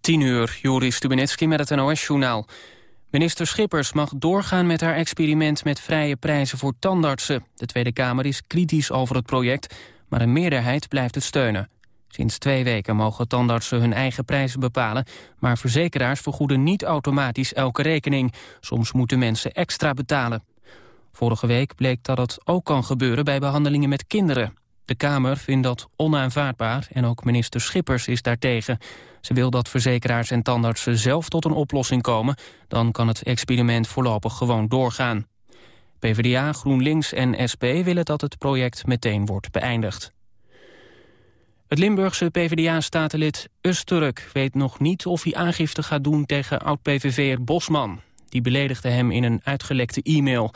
10 uur, Joris Stubenetski met het NOS-journaal. Minister Schippers mag doorgaan met haar experiment met vrije prijzen voor tandartsen. De Tweede Kamer is kritisch over het project, maar een meerderheid blijft het steunen. Sinds twee weken mogen tandartsen hun eigen prijzen bepalen... maar verzekeraars vergoeden niet automatisch elke rekening. Soms moeten mensen extra betalen. Vorige week bleek dat het ook kan gebeuren bij behandelingen met kinderen. De Kamer vindt dat onaanvaardbaar en ook minister Schippers is daartegen. Ze wil dat verzekeraars en tandartsen zelf tot een oplossing komen. Dan kan het experiment voorlopig gewoon doorgaan. PvdA, GroenLinks en SP willen dat het project meteen wordt beëindigd. Het Limburgse PvdA-statenlid Usturk weet nog niet of hij aangifte gaat doen tegen oud-PVV'er Bosman. Die beledigde hem in een uitgelekte e-mail.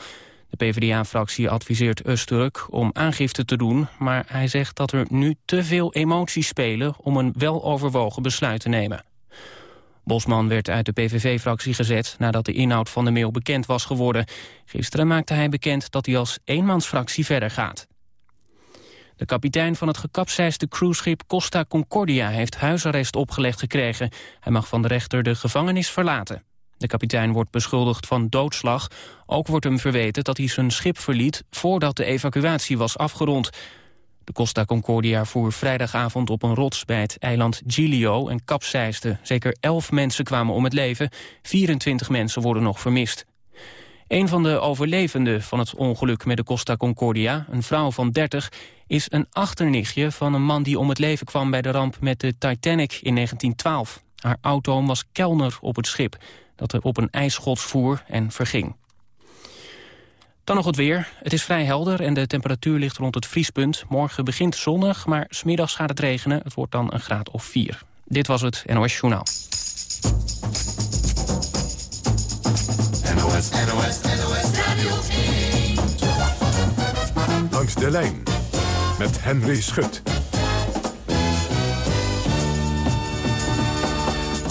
De PvdA-fractie adviseert Usturk om aangifte te doen... maar hij zegt dat er nu te veel emoties spelen... om een weloverwogen besluit te nemen. Bosman werd uit de PVV-fractie gezet nadat de inhoud van de mail bekend was geworden. Gisteren maakte hij bekend dat hij als eenmansfractie verder gaat. De kapitein van het gekapseisde cruiseschip Costa Concordia heeft huisarrest opgelegd gekregen. Hij mag van de rechter de gevangenis verlaten. De kapitein wordt beschuldigd van doodslag. Ook wordt hem verweten dat hij zijn schip verliet voordat de evacuatie was afgerond. De Costa Concordia voer vrijdagavond op een rots bij het eiland Giglio en kapseisde. Zeker 11 mensen kwamen om het leven, 24 mensen worden nog vermist. Een van de overlevenden van het ongeluk met de Costa Concordia, een vrouw van 30, is een achternichtje van een man die om het leven kwam bij de ramp met de Titanic in 1912. Haar auto was kelner op het schip dat er op een ijsschots voer en verging. Dan nog het weer. Het is vrij helder en de temperatuur ligt rond het vriespunt. Morgen begint zonnig, maar smiddags gaat het regenen. Het wordt dan een graad of 4. Dit was het NOS Journaal. NOS, NOS, NOS Radio 1. Langs de lijn met Henry Schut.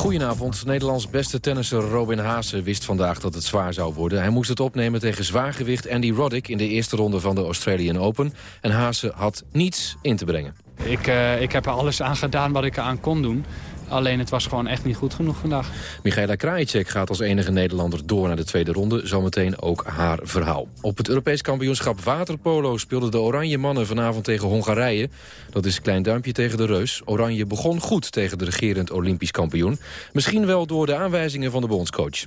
Goedenavond. Nederlands beste tennisser Robin Haase wist vandaag dat het zwaar zou worden. Hij moest het opnemen tegen zwaargewicht Andy Roddick... in de eerste ronde van de Australian Open. En Haase had niets in te brengen. Ik, uh, ik heb er alles aan gedaan wat ik aan kon doen. Alleen het was gewoon echt niet goed genoeg vandaag. Michaela Krajicek gaat als enige Nederlander door naar de tweede ronde. Zometeen ook haar verhaal. Op het Europees kampioenschap waterpolo speelden de Oranje mannen vanavond tegen Hongarije. Dat is een klein duimpje tegen de reus. Oranje begon goed tegen de regerend Olympisch kampioen. Misschien wel door de aanwijzingen van de bondscoach.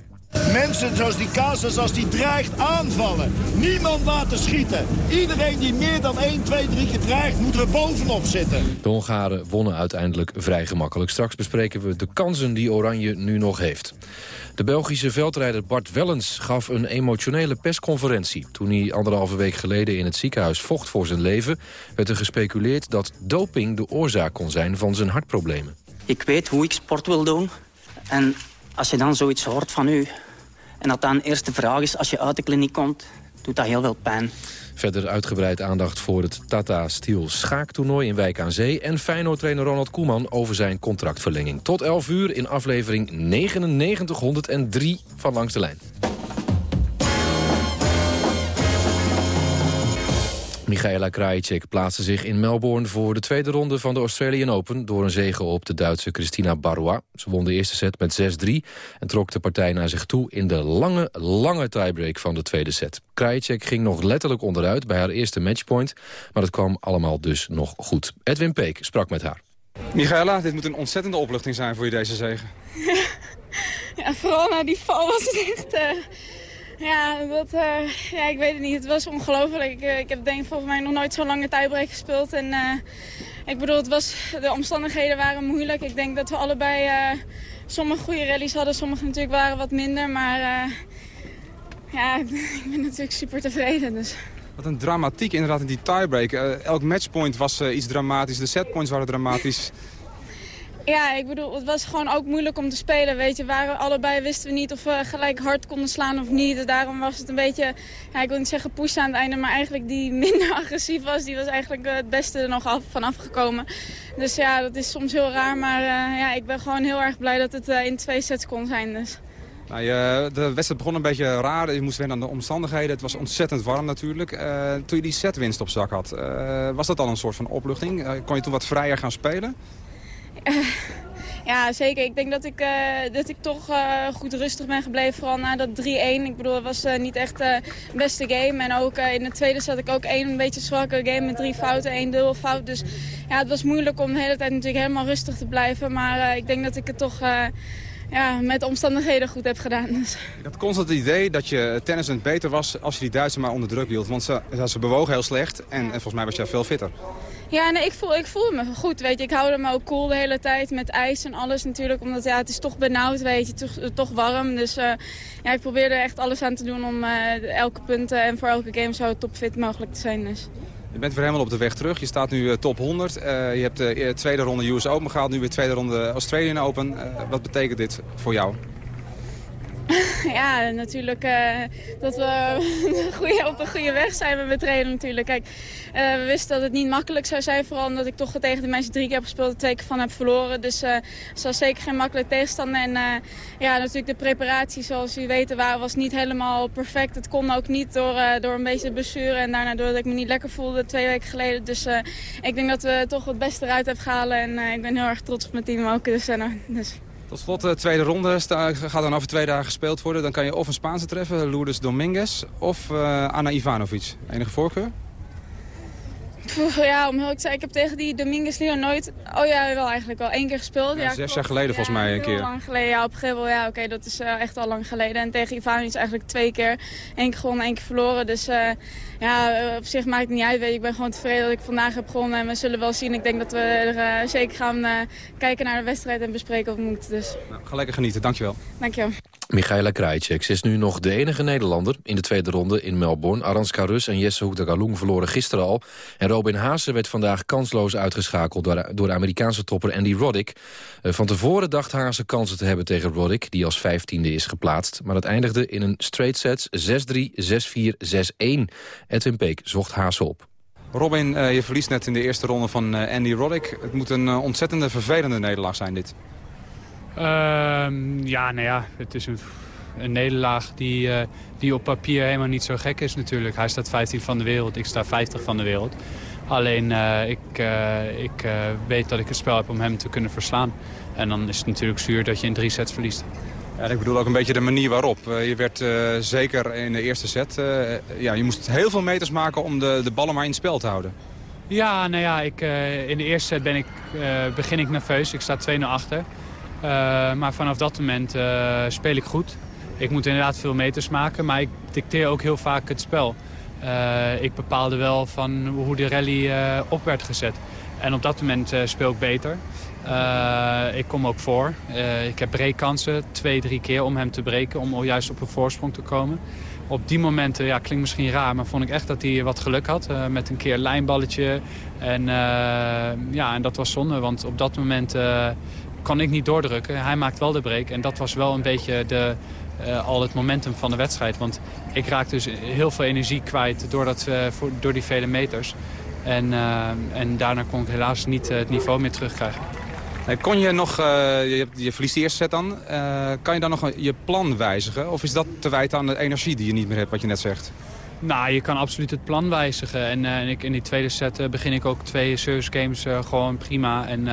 Mensen zoals die Casas, als die dreigt aanvallen. Niemand laten schieten. Iedereen die meer dan 1, 2, 3 keer dreigt, moet er bovenop zitten. De Hongaren wonnen uiteindelijk vrij gemakkelijk. Straks bespreken we de kansen die Oranje nu nog heeft. De Belgische veldrijder Bart Wellens gaf een emotionele persconferentie. Toen hij anderhalve week geleden in het ziekenhuis vocht voor zijn leven... werd er gespeculeerd dat doping de oorzaak kon zijn van zijn hartproblemen. Ik weet hoe ik sport wil doen. En als je dan zoiets hoort van u... en dat dan eerst de vraag is als je uit de kliniek komt... doet dat heel veel pijn. Verder uitgebreid aandacht voor het Tata Steel schaaktoernooi in Wijk aan Zee... en Feyenoord-trainer Ronald Koeman over zijn contractverlenging. Tot 11 uur in aflevering 9903 van Langs de Lijn. Michaela Krajicek plaatste zich in Melbourne voor de tweede ronde van de Australian Open... door een zege op de Duitse Christina Barrois. Ze won de eerste set met 6-3 en trok de partij naar zich toe... in de lange, lange tiebreak van de tweede set. Krajicek ging nog letterlijk onderuit bij haar eerste matchpoint... maar het kwam allemaal dus nog goed. Edwin Peek sprak met haar. Michaela, dit moet een ontzettende opluchting zijn voor je deze zege. Ja, vooral na die val was het echt... Uh ja, dat, uh, ja, ik weet het niet. Het was ongelooflijk. Ik, uh, ik heb denk volgens mij nog nooit zo'n lange tiebreak gespeeld. En uh, ik bedoel, het was, de omstandigheden waren moeilijk. Ik denk dat we allebei sommige goede rallies hadden. Sommige natuurlijk waren wat minder. Maar ja, ik ben natuurlijk super tevreden. Dus. Wat een dramatiek inderdaad in die tiebreak. elk matchpoint was iets dramatisch. De setpoints waren dramatisch. Ja, ik bedoel, het was gewoon ook moeilijk om te spelen, weet je. Waren, allebei wisten we niet of we gelijk hard konden slaan of niet. Daarom was het een beetje, ik wil niet zeggen push aan het einde... maar eigenlijk die minder agressief was, die was eigenlijk eh, het beste er nog af, vanaf gekomen. Dus ja, dat is soms heel raar, maar uh, ja, ik ben gewoon heel erg blij dat het uh, in twee sets kon zijn. Dus. Nou, de wedstrijd begon een beetje raar. Je moest wennen aan de omstandigheden. Het was ontzettend warm natuurlijk. Toen je die setwinst op zak had, was dat al een soort van opluchting? Kon je toen wat vrijer gaan spelen? Ja, zeker. Ik denk dat ik, uh, dat ik toch uh, goed rustig ben gebleven. Vooral na dat 3-1. Ik bedoel, het was uh, niet echt de beste game. En ook in de tweede zat ik ook één een beetje zwakke game met drie fouten, één dubbel fout. Dus ja, het was moeilijk om de hele tijd natuurlijk helemaal rustig te blijven. Maar ik denk dat ik het toch ja, met omstandigheden goed heb gedaan. Dus. Ik had constant het idee dat je tennisend beter was als je die Duitsers maar onder druk hield. Want ze, ze bewogen heel slecht en, en volgens mij was jij veel fitter. Ja, nee, ik, voel, ik voel me goed, weet je. Ik hou me ook cool de hele tijd met ijs en alles natuurlijk. Omdat ja, het is toch benauwd, weet je. Toch, toch warm. Dus uh, ja, ik probeer er echt alles aan te doen om uh, elke punt en voor elke game zo topfit mogelijk te zijn. Dus. Je bent weer helemaal op de weg terug. Je staat nu uh, top 100. je hebt de tweede ronde US Open gehaald. Nu weer tweede ronde Australian Open. wat betekent dit voor jou? ja, natuurlijk uh, dat we op de goede weg zijn met trainen natuurlijk. Kijk, uh, we wisten dat het niet makkelijk zou zijn. Vooral omdat ik toch tegen de mensen drie keer heb gespeeld. twee keer van heb verloren. Dus uh, het was zeker geen makkelijk tegenstander. En ja, natuurlijk de preparatie zoals u weet was niet helemaal perfect. Het kon ook niet door, door een beetje blessure. En daarna doordat ik me niet lekker voelde twee weken geleden. Dus ik denk dat we toch het beste eruit hebben gehaald. En ik ben heel erg trots op mijn team ook. Dus, dus tot slot, de tweede ronde gaat dan over twee dagen gespeeld worden. Dan kan je of een Spaanse treffen, Lourdes Dominguez, of uh, Anna Ivanovic. Enige voorkeur? Ja, om heel te ik heb tegen die Dominguez Leon nooit... Oh ja, wel eigenlijk wel één keer gespeeld. Ja, zes jaar geleden volgens mij een keer. lang geleden, ja, op Gevel. Ja, oké, dat is uh, echt al lang geleden. En tegen Ivanovic eigenlijk twee keer. Eén keer gewonnen, één keer verloren. Dus uh, ja, op zich maakt het niet uit. Weet je. Ik ben gewoon tevreden dat ik vandaag heb gewonnen. En we zullen wel zien. Ik denk dat we er uh, zeker gaan kijken naar de wedstrijd en bespreken of het moet. Dus. Nou, ga lekker genieten, dankjewel. Dankjewel. Michaela Krajicek is nu nog de enige Nederlander in de tweede ronde in Melbourne. Aranska Rus en Jesse Hoek verloren gisteren al. En Robin Haase werd vandaag kansloos uitgeschakeld door, door de Amerikaanse topper Andy Roddick. Eh, van tevoren dacht Haase kansen te hebben tegen Roddick, die als vijftiende is geplaatst. Maar dat eindigde in een straight set 6-3, 6-4, 6-1. Edwin Peek zocht Haase op. Robin, uh, je verliest net in de eerste ronde van uh, Andy Roddick. Het moet een ontzettende vervelende nederlaag zijn dit. Ehm, ja, nou ja, het is een, een nederlaag die, uh, die op papier helemaal niet zo gek is natuurlijk. Hij staat 15 van de wereld, ik sta 50 van de wereld. Alleen uh, ik, uh, ik weet dat ik het spel heb om hem te kunnen verslaan. En dan is het natuurlijk zuur dat je in drie sets verliest. Ja, ik bedoel ook een beetje de manier waarop. je werd zeker in de eerste set... ja, je moest heel veel meters maken om de, de ballen maar in het spel te houden. Ja, nou ja, ik, in de eerste set ben ik, begin ik nerveus. Ik sta 2-0 achter. Uh, maar vanaf dat moment uh, speel ik goed. Ik moet inderdaad veel meters maken, maar ik dicteer ook heel vaak het spel. Uh, ik bepaalde wel van hoe de rally op werd gezet. En op dat moment speel ik beter. ik kom ook voor. ik heb breekkansen, twee, drie keer om hem te breken, om juist op een voorsprong te komen. Op die momenten, ja, klinkt misschien raar, maar vond ik echt dat hij wat geluk had. met een keer lijnballetje. En, ja, en dat was zonde, want op dat moment kan ik niet doordrukken. Hij maakt wel de break. En dat was wel een beetje de, uh, al het momentum van de wedstrijd. Want ik raak dus heel veel energie kwijt door, dat, uh, voor, door die vele meters. En, uh, en daarna kon ik helaas niet het niveau meer terugkrijgen. Kon je nog, je, je, verliest de eerste set dan, kan je dan nog je plan wijzigen? Of is dat te wijten aan de energie die je niet meer hebt, wat je net zegt? Nou, je kan absoluut het plan wijzigen. En, en ik, in die tweede set begin ik ook twee service games gewoon prima. En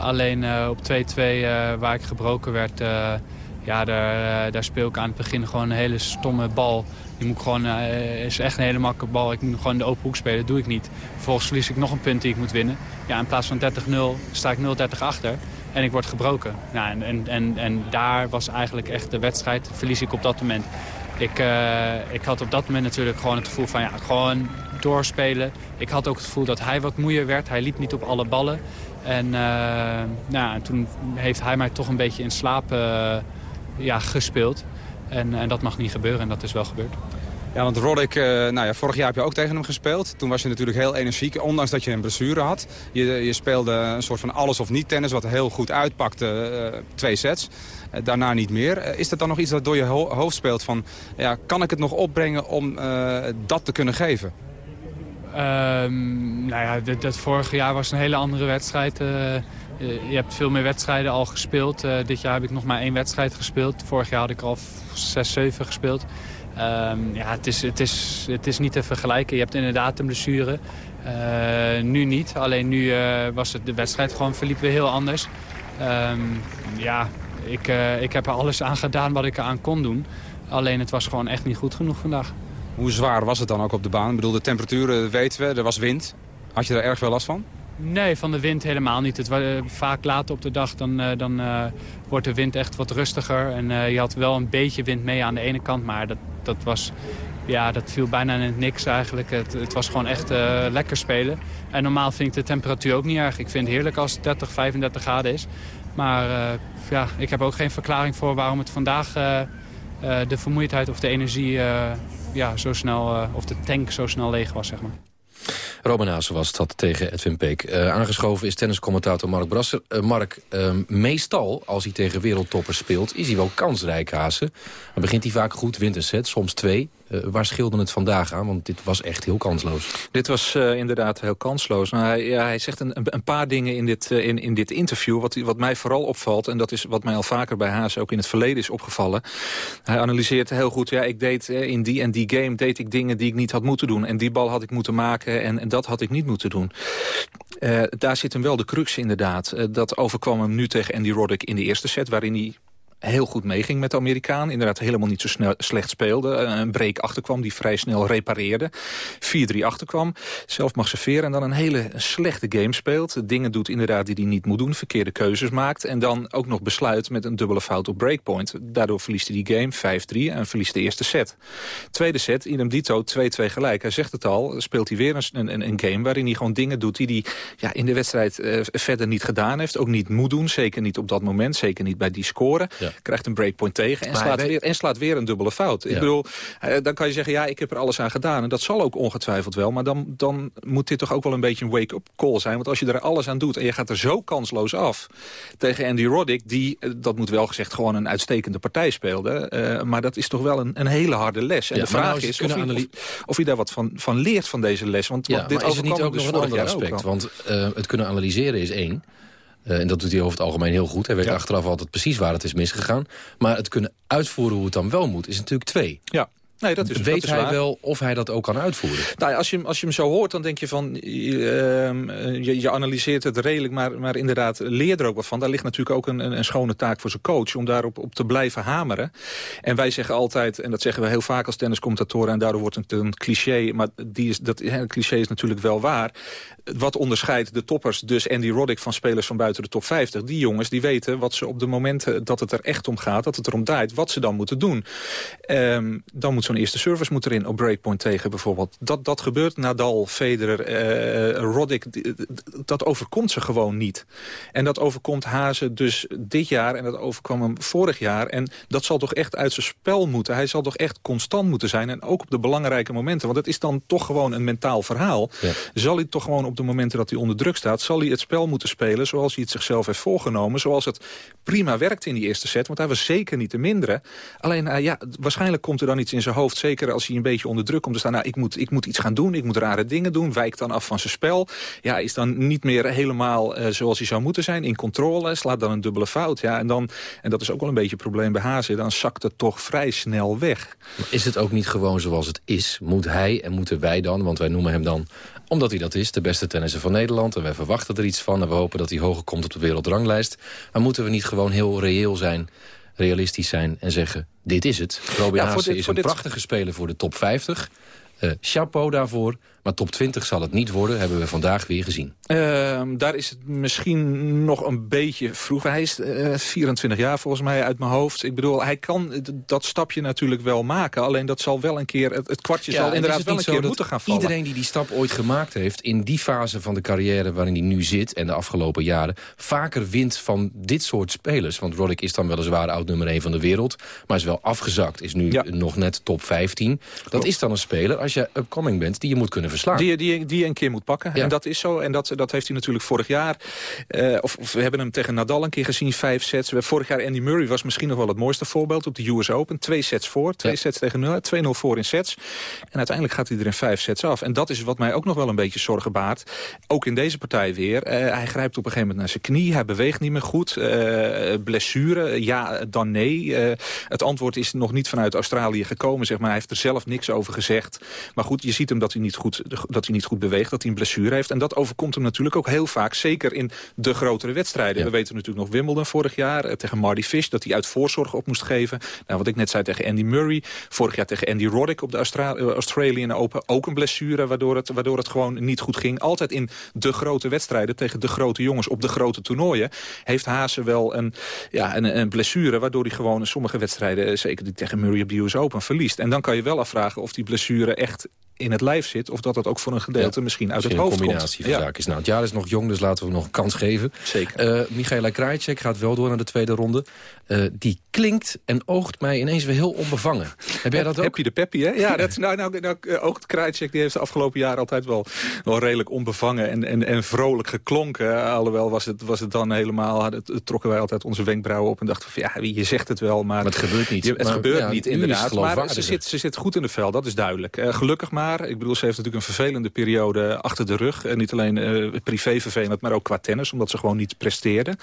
alleen uh, op 2-2 uh, waar ik gebroken werd, ja, daar, daar speel ik aan het begin gewoon een hele stomme bal. Die moet gewoon, is echt een hele makkelijke bal. Ik moet gewoon de open hoek spelen, dat doe ik niet. Vervolgens verlies ik nog een punt die ik moet winnen. Ja, in plaats van 30-0 sta ik 0-30 achter en ik word gebroken. En, en, en, en daar was eigenlijk echt de wedstrijd, verlies ik op dat moment. Ik, ik had op dat moment natuurlijk gewoon het gevoel van ja, gewoon doorspelen. Ik had ook het gevoel dat hij wat moeier werd. Hij liep niet op alle ballen. En uh, nou, toen heeft hij mij toch een beetje in slaap uh, ja, gespeeld. En, en dat mag niet gebeuren en dat is wel gebeurd. Ja, want Roddick, uh, nou ja, vorig jaar heb je ook tegen hem gespeeld. Toen was je natuurlijk heel energiek, ondanks dat je een blessure had. Je, je speelde een soort van alles of niet tennis, wat heel goed uitpakte, twee sets. daarna niet meer. is dat dan nog iets dat door je hoofd speelt van... Ja, kan ik het nog opbrengen om dat te kunnen geven? Um, nou ja, dat, vorige jaar was een hele andere wedstrijd. Uh, je hebt veel meer wedstrijden al gespeeld. Uh, dit jaar heb ik nog maar één wedstrijd gespeeld. Vorig jaar had ik al zes, zeven gespeeld. Um, ja, het is, het, is, het is niet te vergelijken. Je hebt inderdaad een blessure. Nu niet. Alleen nu was het, de wedstrijd gewoon verliep weer heel anders. Ehm, ja, ik, ik heb er alles aan gedaan wat ik eraan kon doen. Alleen het was gewoon echt niet goed genoeg vandaag. Hoe zwaar was het dan ook op de baan? Ik bedoel, de temperaturen weten we, er was wind. Had je er erg veel last van? Nee, van de wind helemaal niet. Het was, uh, vaak later op de dag dan, uh, dan uh, wordt de wind echt wat rustiger. En je had wel een beetje wind mee aan de ene kant, maar dat, dat, was, ja, dat viel bijna in het niks eigenlijk. Het, het was gewoon echt lekker spelen. En normaal vind ik de temperatuur ook niet erg. Ik vind het heerlijk als het 30, 35 graden is. Maar ja, ik heb ook geen verklaring voor waarom het vandaag de vermoeidheid of de energie ja, zo snel, of de tank zo snel leeg was, zeg maar. Robin was dat tegen Edwin Peek. Uh, aangeschoven is tenniscommentator Mark Brasser. Uh, Mark, uh, meestal als hij tegen wereldtoppers speelt... is hij wel kansrijk, Hazen. Dan begint hij vaak goed, wint een set, soms twee. Uh, waar scheelde het vandaag aan? Want dit was echt heel kansloos. Dit was uh, inderdaad heel kansloos. Nou, hij, ja, hij zegt een, een, paar dingen in dit, uh, in, in dit interview... Wat, wat mij vooral opvalt, en dat is wat mij al vaker bij Haas ook in het verleden is opgevallen. Hij analyseert heel goed, ja, ik deed in die en die game deed ik dingen die ik niet had moeten doen. En die bal had ik moeten maken en, en dat had ik niet moeten doen. daar zit hem wel de crux inderdaad. dat overkwam hem nu tegen Andy Roddick in de eerste set... waarin hij heel goed meeging met de Amerikaan. Inderdaad helemaal niet zo snel, slecht speelde. Eh, een break achterkwam die vrij snel repareerde. 4-3 achterkwam. Zelf mag serveren en dan een hele slechte game speelt. Dingen doet inderdaad die hij niet moet doen. Verkeerde keuzes maakt. En dan ook nog besluit met een dubbele fout op breakpoint. Daardoor verliest hij die game 5-3 en verliest de eerste set. Tweede set, idem dito, 2-2 gelijk. Hij zegt het al, speelt hij weer een, een, een game waarin hij gewoon dingen doet... die hij ja, in de wedstrijd uh, verder niet gedaan heeft. Ook niet moet doen, zeker niet op dat moment. Zeker niet bij die score. Ja. Krijgt een breakpoint tegen en slaat, weer, en slaat weer een dubbele fout. Ik bedoel, eh, dan kan je zeggen, ja, ik heb er alles aan gedaan. En dat zal ook ongetwijfeld wel. Maar dan, dan moet dit toch ook wel een beetje een wake-up call zijn. Want als je er alles aan doet en je gaat er zo kansloos af... tegen Andy Roddick, die, eh, dat moet wel gezegd, gewoon een uitstekende partij speelde. Uh, maar dat is toch wel een, een hele harde les. En ja, de vraag nou is of hij, of, of hij, daar wat van, van leert van deze les. Want, ja, dit is het niet ook dus nog een ander aspect? Want uh, het kunnen analyseren is één. Uh, en dat doet hij over het algemeen heel goed. Hij weet ja. achteraf altijd precies waar het is misgegaan. Maar het kunnen uitvoeren hoe het dan wel moet, is natuurlijk twee. Ja. Nee, dat is, Weet dat hij waar. wel of hij dat ook kan uitvoeren? Nou, als, je, als je hem zo hoort, dan denk je van... Je, je, je analyseert het redelijk, maar, maar inderdaad leer er ook wat van. Daar ligt natuurlijk ook een, een, een schone taak voor zijn coach... om daarop op te blijven hameren. En wij zeggen altijd, en dat zeggen we heel vaak als tenniscommentatoren... en daardoor wordt het een cliché, maar die is, dat cliché is natuurlijk wel waar... Wat onderscheidt de toppers, dus Andy Roddick van spelers van buiten de top 50... die jongens die weten wat ze op de momenten dat het er echt om gaat... dat het erom draait, wat ze dan moeten doen. Um, dan moet zo'n eerste service moet erin op breakpoint tegen bijvoorbeeld. Dat, dat gebeurt. Nadal, Federer, uh, Roddick, dat overkomt ze gewoon niet. En dat overkomt Hazen dus dit jaar en dat overkwam hem vorig jaar. En dat zal toch echt uit zijn spel moeten. Hij zal toch echt constant moeten zijn. En ook op de belangrijke momenten. Want het is dan toch gewoon een mentaal verhaal. Ja. Zal hij toch gewoon op de momenten dat hij onder druk staat... zal hij het spel moeten spelen zoals hij het zichzelf heeft voorgenomen. Zoals het prima werkt in die eerste set. Want hij was zeker niet te minderen. Alleen, uh, ja, waarschijnlijk komt er dan iets in zijn hoofd. Zeker als hij een beetje onder druk komt te staan. Nou, ik moet, ik moet iets gaan doen. Ik moet rare dingen doen. Wijkt dan af van zijn spel. Ja, is dan niet meer helemaal uh, zoals hij zou moeten zijn. In controle. Slaat dan een dubbele fout. Ja, en, dan, en dat is ook wel een beetje een probleem bij Hazen. Dan zakt het toch vrij snel weg. Maar is het ook niet gewoon zoals het is? Moet hij en moeten wij dan, want wij noemen hem dan omdat hij dat is, de beste tennisser van Nederland. En wij verwachten er iets van en we hopen dat hij hoger komt op de wereldranglijst. Maar moeten we niet gewoon heel reëel zijn, realistisch zijn en zeggen... dit is het. Robin ja, Haase is een dit... prachtige speler voor de top 50. Uh, chapeau daarvoor. Maar top 20 zal het niet worden, hebben we vandaag weer gezien. Uh, daar is het misschien nog een beetje vroeg. Hij is uh, 24 jaar volgens mij uit mijn hoofd. Ik bedoel, hij kan dat stapje natuurlijk wel maken. Alleen dat zal wel een keer, het, het kwartje ja, zal inderdaad wel een keer moeten gaan vallen. Iedereen die die stap ooit gemaakt heeft... in die fase van de carrière waarin hij nu zit... en de afgelopen jaren, vaker wint van dit soort spelers. Want Roddick is dan weliswaar oud nummer 1 van de wereld... maar is wel afgezakt, is nu ja. nog net top 15. Dat Klopt. is dan een speler, als je upcoming bent... die je moet kunnen verslaan. Die, die, die je een keer moet pakken. Ja. En dat is zo. En dat, dat heeft hij natuurlijk vorig jaar... Uh, of, of, we hebben hem tegen Nadal een keer gezien, vijf sets. We, vorig jaar Andy Murray was misschien nog wel het mooiste voorbeeld... op de US Open. Twee sets voor, twee ja. sets tegen nul. 2-0 voor in sets. En uiteindelijk gaat hij er in vijf sets af. En dat is wat mij ook nog wel een beetje zorgen baart. Ook in deze partij weer. Uh, hij grijpt op een gegeven moment naar zijn knie. Hij beweegt niet meer goed. Uh, blessure, ja, dan nee. het antwoord is nog niet vanuit Australië gekomen, zeg maar. Hij heeft er zelf niks over gezegd. Maar goed, je ziet hem dat hij niet goed goed, dat hij niet goed beweegt, dat hij een blessure heeft. En dat overkomt hem natuurlijk ook heel vaak, zeker in de grotere wedstrijden. We weten natuurlijk nog Wimbledon vorig jaar eh, tegen Marty Fish... dat hij uit voorzorg op moest geven. Nou, wat ik net zei tegen Andy Murray. Vorig jaar tegen Andy Roddick op de Austra eh, Australian Open. Ook een blessure waardoor het, waardoor het gewoon niet goed ging. Altijd in de grote wedstrijden tegen de grote jongens op de grote toernooien... heeft Haase wel een, ja, een, een blessure... waardoor hij gewoon in sommige wedstrijden, eh, zeker die tegen Murray op de US Open, verliest. En dan kan je wel afvragen of die blessure echt in het lijf zit... of dat dat ook voor een gedeelte misschien uit het hoofd komt. een combinatie van zaken is. Nou, het jaar is nog jong, dus laten we nog een kans geven. Zeker. Uh, Michaela Krajicek gaat wel door naar de tweede ronde. Uh, die klinkt en oogt mij ineens weer heel onbevangen. Heb jij dat ook? Heb je de peppy, hè? Ja, dat, nou, nou, nou oogt Krajicek die heeft de afgelopen jaren altijd wel, wel redelijk onbevangen en, en, en vrolijk geklonken. Alhoewel was het, was het dan helemaal... Het, trokken wij altijd onze wenkbrauwen op en dachten van... ja, je zegt het wel, maar... Maar het gebeurt niet. Je, het maar, gebeurt ja, niet, inderdaad. Maar ze zit, ze zit goed in de vel, dat is duidelijk. Uh, gelukkig maar. Ik bedoel, ze heeft natuurlijk een vervelende periode achter de rug. En niet alleen uh, privé vervelend, maar ook qua tennis. Omdat ze gewoon niet presteerde.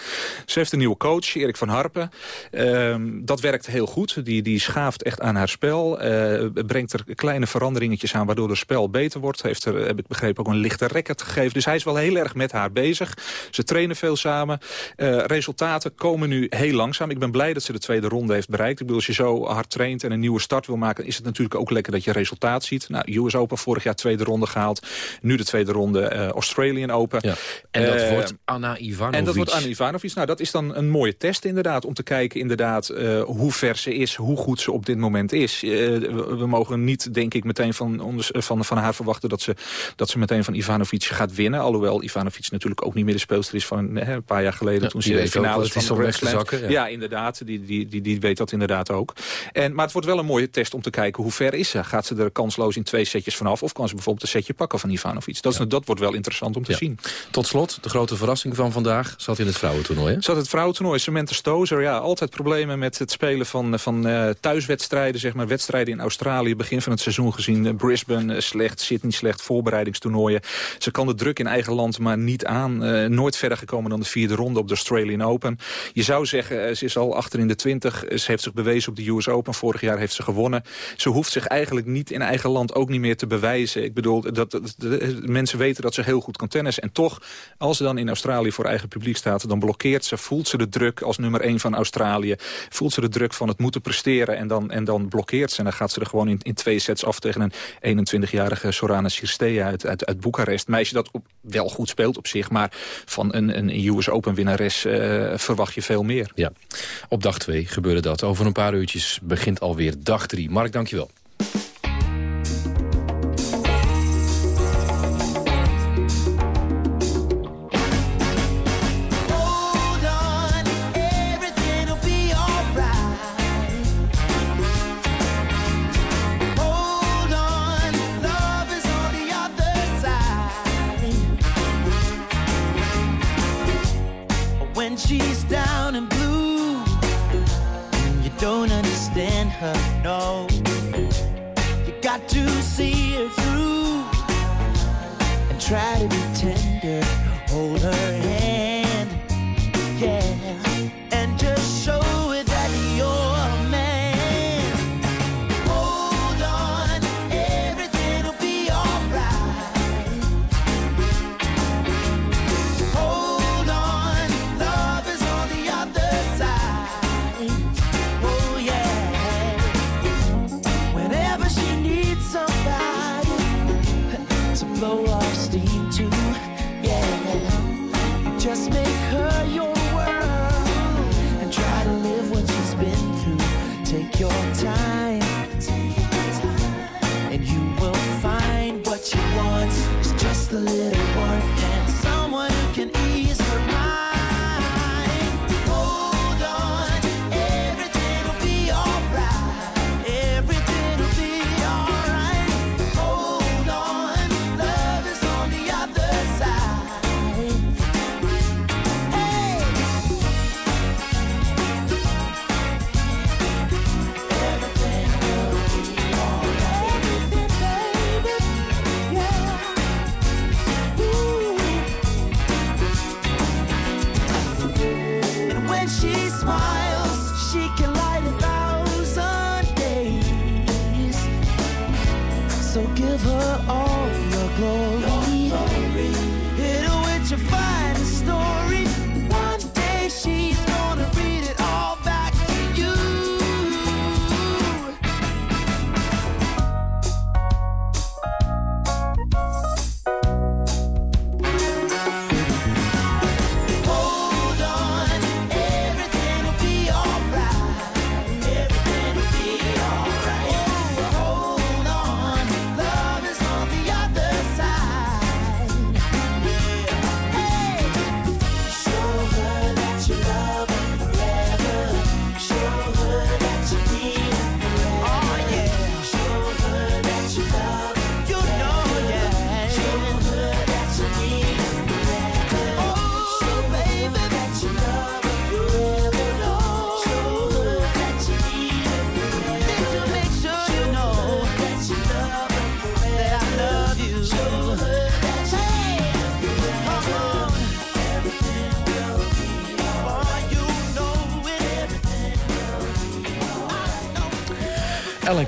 Ze heeft een nieuwe coach, Erik van Harpen. Uh, dat werkt heel goed. Die, die schaaft echt aan haar spel. Uh, brengt er kleine veranderingetjes aan waardoor het spel beter wordt. Heeft er, heb ik begrepen, ook een lichte racket gegeven. Dus hij is wel heel erg met haar bezig. Ze trainen veel samen. Uh, resultaten komen nu heel langzaam. Ik ben blij dat ze de tweede ronde heeft bereikt. Ik bedoel, als je zo hard traint en een nieuwe start wil maken... is het natuurlijk ook lekker dat je resultaat ziet. Nou, US Open vorig jaar tweede ronde gehaald. Nu de tweede ronde uh, Australian Open. Ja. En dat wordt Anna Ivanovic. En dat wordt Anna Ivanovic. Nou, dat is dan een mooie test inderdaad. Om te kijken inderdaad uh, hoe ver ze is. Hoe goed ze op dit moment is. We, we, mogen niet, denk ik, meteen van, ons, van, van haar verwachten... Dat ze, dat ze meteen van Ivanovic gaat winnen. Alhoewel Ivanovic natuurlijk ook niet meer de speelster is... van een paar jaar geleden ja, toen ze de finale van de Grand zakken, ja. ja. inderdaad. Die, die, die, die weet dat inderdaad ook. En, maar het wordt wel een mooie test om te kijken hoe ver is ze. Gaat ze er kansloos in twee setjes vanaf? Of kan ze bijvoorbeeld een setje pakken van Ivanovic? Dat, is, ja. dat wordt wel interessant om te zien. Tot slot, de grote verrassing van vandaag zat in het vrouwentoernooi. Hè? Zat het vrouwentoernooi. Samantha Stozer, ja, altijd problemen met het spelen van, van uh, thuiswedstrijden. Zeg maar, wedstrijden in Australië, begin van het seizoen gezien. Uh, Brisbane slecht, Sydney slecht, voorbereidingstoernooien. Ze kan de druk in eigen land maar niet aan. nooit verder gekomen dan de vierde ronde op de Australian Open. Je zou zeggen, ze is al achter in de twintig. Ze heeft zich bewezen op de US Open. Vorig jaar heeft ze gewonnen. Ze hoeft zich eigenlijk niet in eigen land ook niet meer te bewijzen. Ik bedoel, dat, de, mensen weten dat ze heel goed kan tennissen. En toch, als ze dan in Australië voor eigen publiek staat... dan blokkeert ze, voelt ze de druk als nummer 1 van Australië. Voelt ze de druk van het moeten presteren. En dan, en dan blokkeert ze. En dan gaat ze er gewoon in, in twee sets af tegen een 21-jarige Sorana Cirstea uit, uit, uit Boekarest. Meisje dat op, wel goed speelt op zich. Maar van een, een US Open winnares uh, verwacht je veel meer. Ja, op dag 2 gebeurde dat. Over een paar uurtjes begint alweer dag 3. Mark, dankjewel.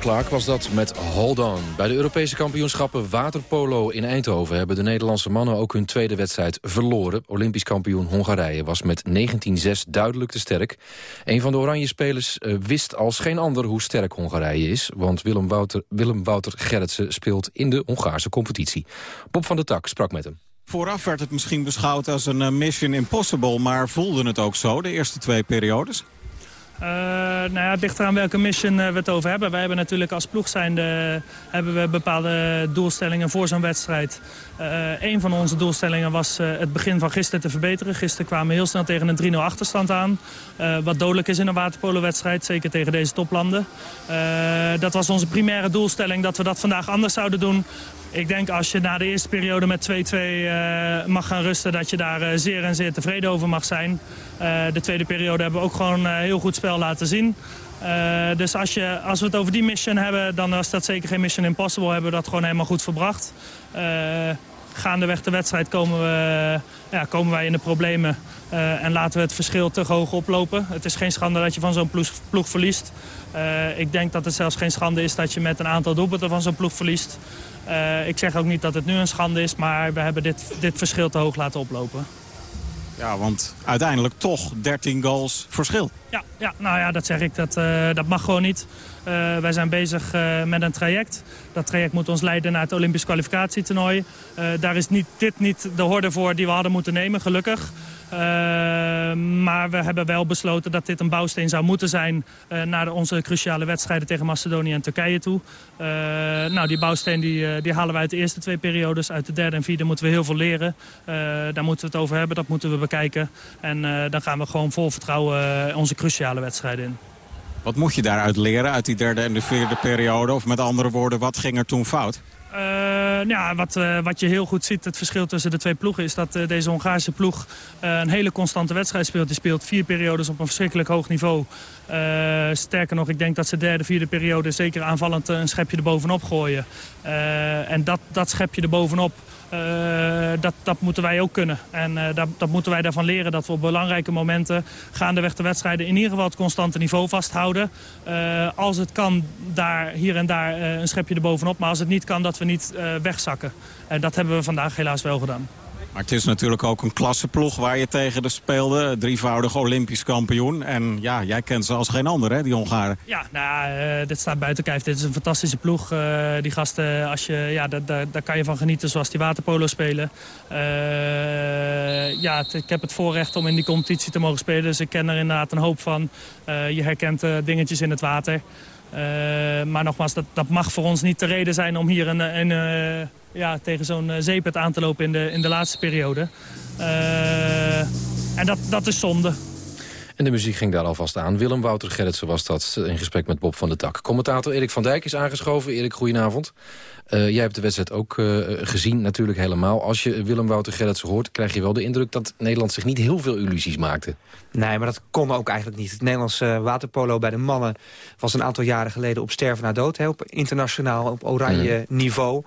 Clark was dat met Hold On. Bij de Europese kampioenschappen waterpolo in Eindhoven... hebben de Nederlandse mannen ook hun tweede wedstrijd verloren. Olympisch kampioen Hongarije was met 19-6 duidelijk te sterk. Een van de oranje spelers eh, wist als geen ander hoe sterk Hongarije is... want Willem Wouter, Willem Wouter Gerritsen speelt in de Hongaarse competitie. Bob van der Tak sprak met hem. Vooraf werd het misschien beschouwd als een eh, mission impossible... maar voelde het ook zo, de eerste twee periodes? Uh, nou ja, het ligt eraan welke mission uh, we het over hebben. Wij hebben natuurlijk als ploeg zijnde hebben we bepaalde doelstellingen voor zo'n wedstrijd. Uh, een van onze doelstellingen was het begin van gisteren te verbeteren. Gisteren kwamen we heel snel tegen een 3-0 achterstand aan. wat dodelijk is in een waterpolo-wedstrijd, zeker tegen deze toplanden. dat was onze primaire doelstelling, dat we dat vandaag anders zouden doen. Ik denk als je na de eerste periode met 2-2 uh, mag gaan rusten... dat je daar uh, zeer en zeer tevreden over mag zijn. Uh, de tweede periode hebben we ook gewoon heel goed spel laten zien. dus als, je, als we het over die mission hebben, dan was dat zeker geen mission impossible. Hebben we dat gewoon helemaal goed verbracht. gaandeweg de wedstrijd komen, we, ja, komen wij in de problemen. en laten we het verschil te hoog oplopen. Het is geen schande dat je van zo'n ploeg, ploeg verliest. ik denk dat het zelfs geen schande is dat je met een aantal doelpunten van zo'n ploeg verliest. Uh, ik zeg ook niet dat het nu een schande is, maar we hebben dit, dit verschil te hoog laten oplopen. Ja, want uiteindelijk toch 13 goals verschil. Ja, ja nou ja, dat zeg ik. Dat, uh, dat mag gewoon niet. Uh, wij zijn bezig uh, met een traject. Dat traject moet ons leiden naar het Olympisch kwalificatietoernooi. daar is niet, dit niet de horde voor die we hadden moeten nemen, gelukkig. Uh, maar we hebben wel besloten dat dit een bouwsteen zou moeten zijn... Uh, naar onze cruciale wedstrijden tegen Macedonië en Turkije toe. Uh, nou, die bouwsteen die, die halen we uit de eerste twee periodes. Uit de derde en vierde moeten we heel veel leren. daar moeten we het over hebben, dat moeten we bekijken. En dan gaan we gewoon vol vertrouwen onze cruciale wedstrijden in. Wat moet je daaruit leren, uit die derde en de vierde periode? Of met andere woorden, wat ging er toen fout? Uh, ja, wat, uh, wat je heel goed ziet, het verschil tussen de twee ploegen... is dat uh, deze Hongaarse ploeg een hele constante wedstrijd speelt. Die speelt vier periodes op een verschrikkelijk hoog niveau. sterker nog, ik denk dat ze derde, vierde periode... zeker aanvallend een schepje erbovenop gooien. en dat, dat schepje erbovenop... Uh, dat, dat moeten wij ook kunnen. En uh, dat, dat moeten wij daarvan leren dat we op belangrijke momenten gaandeweg de wedstrijden in ieder geval het constante niveau vasthouden. Uh, als het kan, daar, hier en daar een schepje erbovenop. Maar als het niet kan, dat we niet wegzakken. En dat hebben we vandaag helaas wel gedaan. Maar het is natuurlijk ook een klasseploeg waar je tegen de speelde. Drievoudig Olympisch kampioen. En ja, jij kent ze als geen ander, hè, die Hongaren. Ja, nou, uh, dit staat buiten kijf. Dit is een fantastische ploeg. Uh, die gasten, als je, ja, daar, daar, daar, kan je van genieten zoals die waterpolo spelen. Uh, ja, ik heb het voorrecht om in die competitie te mogen spelen. Dus ik ken er inderdaad een hoop van. je herkent dingetjes in het water. maar nogmaals, dat, dat mag voor ons niet de reden zijn om hier een... een ja, tegen zo'n zeepet aan te lopen in de, in de laatste periode. Uh, en dat, dat is zonde. En de muziek ging daar alvast aan. Willem Wouter Gerritsen was dat in gesprek met Bob van der Tak. Commentator Erik van Dijk is aangeschoven. Erik, goedenavond. Uh, jij hebt de wedstrijd ook uh, gezien, natuurlijk helemaal. Als je Willem Wouter Gerritsen hoort, krijg je wel de indruk... dat Nederland zich niet heel veel illusies maakte. Nee, maar dat kon ook eigenlijk niet. Het Nederlandse waterpolo bij de mannen was een aantal jaren geleden op sterven na dood. Hè, op internationaal, op oranje mm. niveau.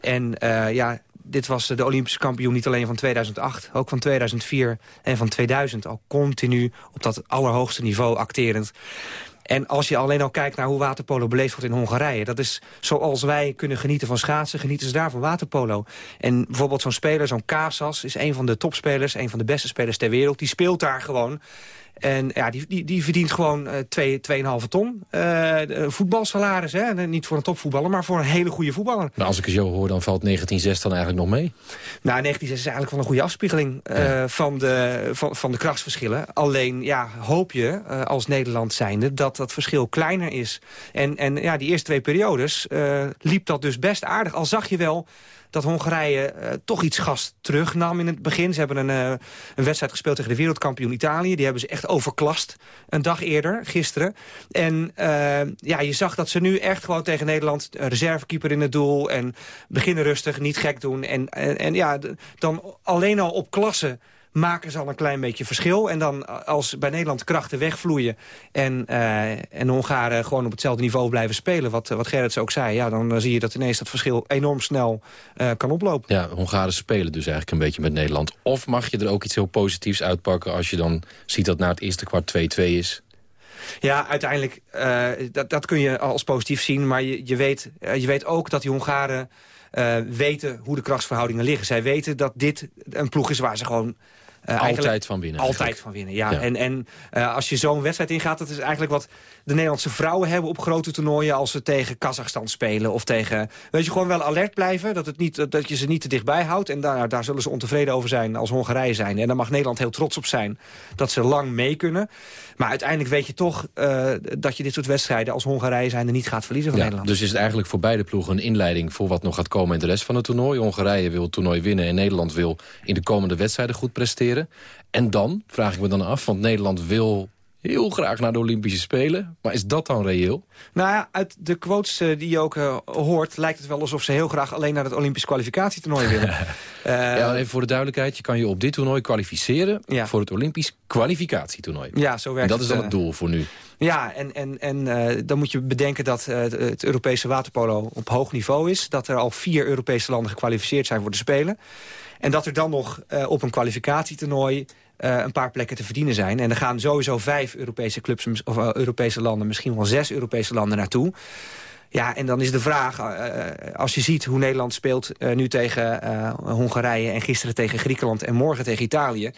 En uh, ja, dit was de Olympische kampioen niet alleen van 2008, ook van 2004 en van 2000. Al continu op dat allerhoogste niveau acterend. En als je alleen al kijkt naar hoe waterpolo beleefd wordt in Hongarije... dat is zoals wij kunnen genieten van schaatsen, genieten ze daar van waterpolo. En bijvoorbeeld zo'n speler, zo'n Casas, is een van de topspelers... een van de beste spelers ter wereld, die speelt daar gewoon... En ja, die, die, die verdient gewoon uh, 2,5 ton. Uh, voetbalsalaris, hè? Niet voor een topvoetballer, maar voor een hele goede voetballer. Maar als ik het zo hoor, dan valt 1906 dan eigenlijk nog mee? Nou, 1906 is eigenlijk wel een goede afspiegeling uh, van, de, van, van de krachtsverschillen. Alleen, ja, hoop je uh, als Nederland zijnde dat dat verschil kleiner is. En, en ja, die eerste twee periodes liep dat dus best aardig. Al zag je wel dat Hongarije uh, toch iets gas terugnam in het begin. Ze hebben een, uh, een wedstrijd gespeeld tegen de wereldkampioen Italië. Die hebben ze echt overklast een dag eerder, gisteren. En uh, ja, je zag dat ze nu echt gewoon tegen Nederland... reservekeeper in het doel en beginnen rustig, niet gek doen. En, en, en ja, dan alleen al op klasse maken ze al een klein beetje verschil. En dan als bij Nederland krachten wegvloeien... en, uh, en Hongaren gewoon op hetzelfde niveau blijven spelen... wat, wat Gerrits ook zei, ja, dan zie je dat ineens dat verschil enorm snel uh, kan oplopen. Ja, Hongaren spelen dus eigenlijk een beetje met Nederland. Of mag je er ook iets heel positiefs uitpakken... als je dan ziet dat na het eerste kwart 2-2 is? Ja, uiteindelijk, uh, dat, dat kun je als positief zien. Maar je, je, weet, je weet ook dat die Hongaren uh, weten hoe de krachtsverhoudingen liggen. Zij weten dat dit een ploeg is waar ze gewoon... Uh, altijd van winnen. Altijd eigenlijk. van winnen, ja. ja. En, en uh, als je zo'n wedstrijd ingaat, dat is eigenlijk wat de Nederlandse vrouwen hebben op grote toernooien... als ze tegen Kazachstan spelen of tegen... Weet je, gewoon wel alert blijven, dat, het niet, dat je ze niet te dichtbij houdt. En daar, daar zullen ze ontevreden over zijn als Hongarije zijn. En daar mag Nederland heel trots op zijn dat ze lang mee kunnen. Maar uiteindelijk weet je toch uh, dat je dit soort wedstrijden als Hongarije zijn... er niet gaat verliezen van ja, Nederland. Dus is het eigenlijk voor beide ploegen een inleiding... voor wat nog gaat komen in de rest van het toernooi. Hongarije wil het toernooi winnen en Nederland wil in de komende wedstrijden goed presteren. En dan, vraag ik me dan af, want Nederland wil heel graag naar de Olympische Spelen. Maar is dat dan reëel? Nou ja, uit de quotes uh, die je ook uh, hoort... lijkt het wel alsof ze heel graag alleen naar het Olympisch kwalificatietoernooi willen. uh, ja, even voor de duidelijkheid. Je kan je op dit toernooi kwalificeren... Ja. voor het Olympisch kwalificatietoernooi. Ja, zo werkt en dat is dan het doel voor nu. Ja, en, en, en uh, dan moet je bedenken dat uh, het Europese waterpolo op hoog niveau is. Dat er al vier Europese landen gekwalificeerd zijn voor de Spelen. En dat er dan nog uh, op een kwalificatietoernooi uh, een paar plekken te verdienen zijn. En er gaan sowieso vijf Europese clubs of uh, Europese landen, misschien wel zes Europese landen naartoe. Ja, en dan is de vraag, uh, als je ziet hoe Nederland speelt nu tegen Hongarije... en gisteren tegen Griekenland en morgen tegen Italië...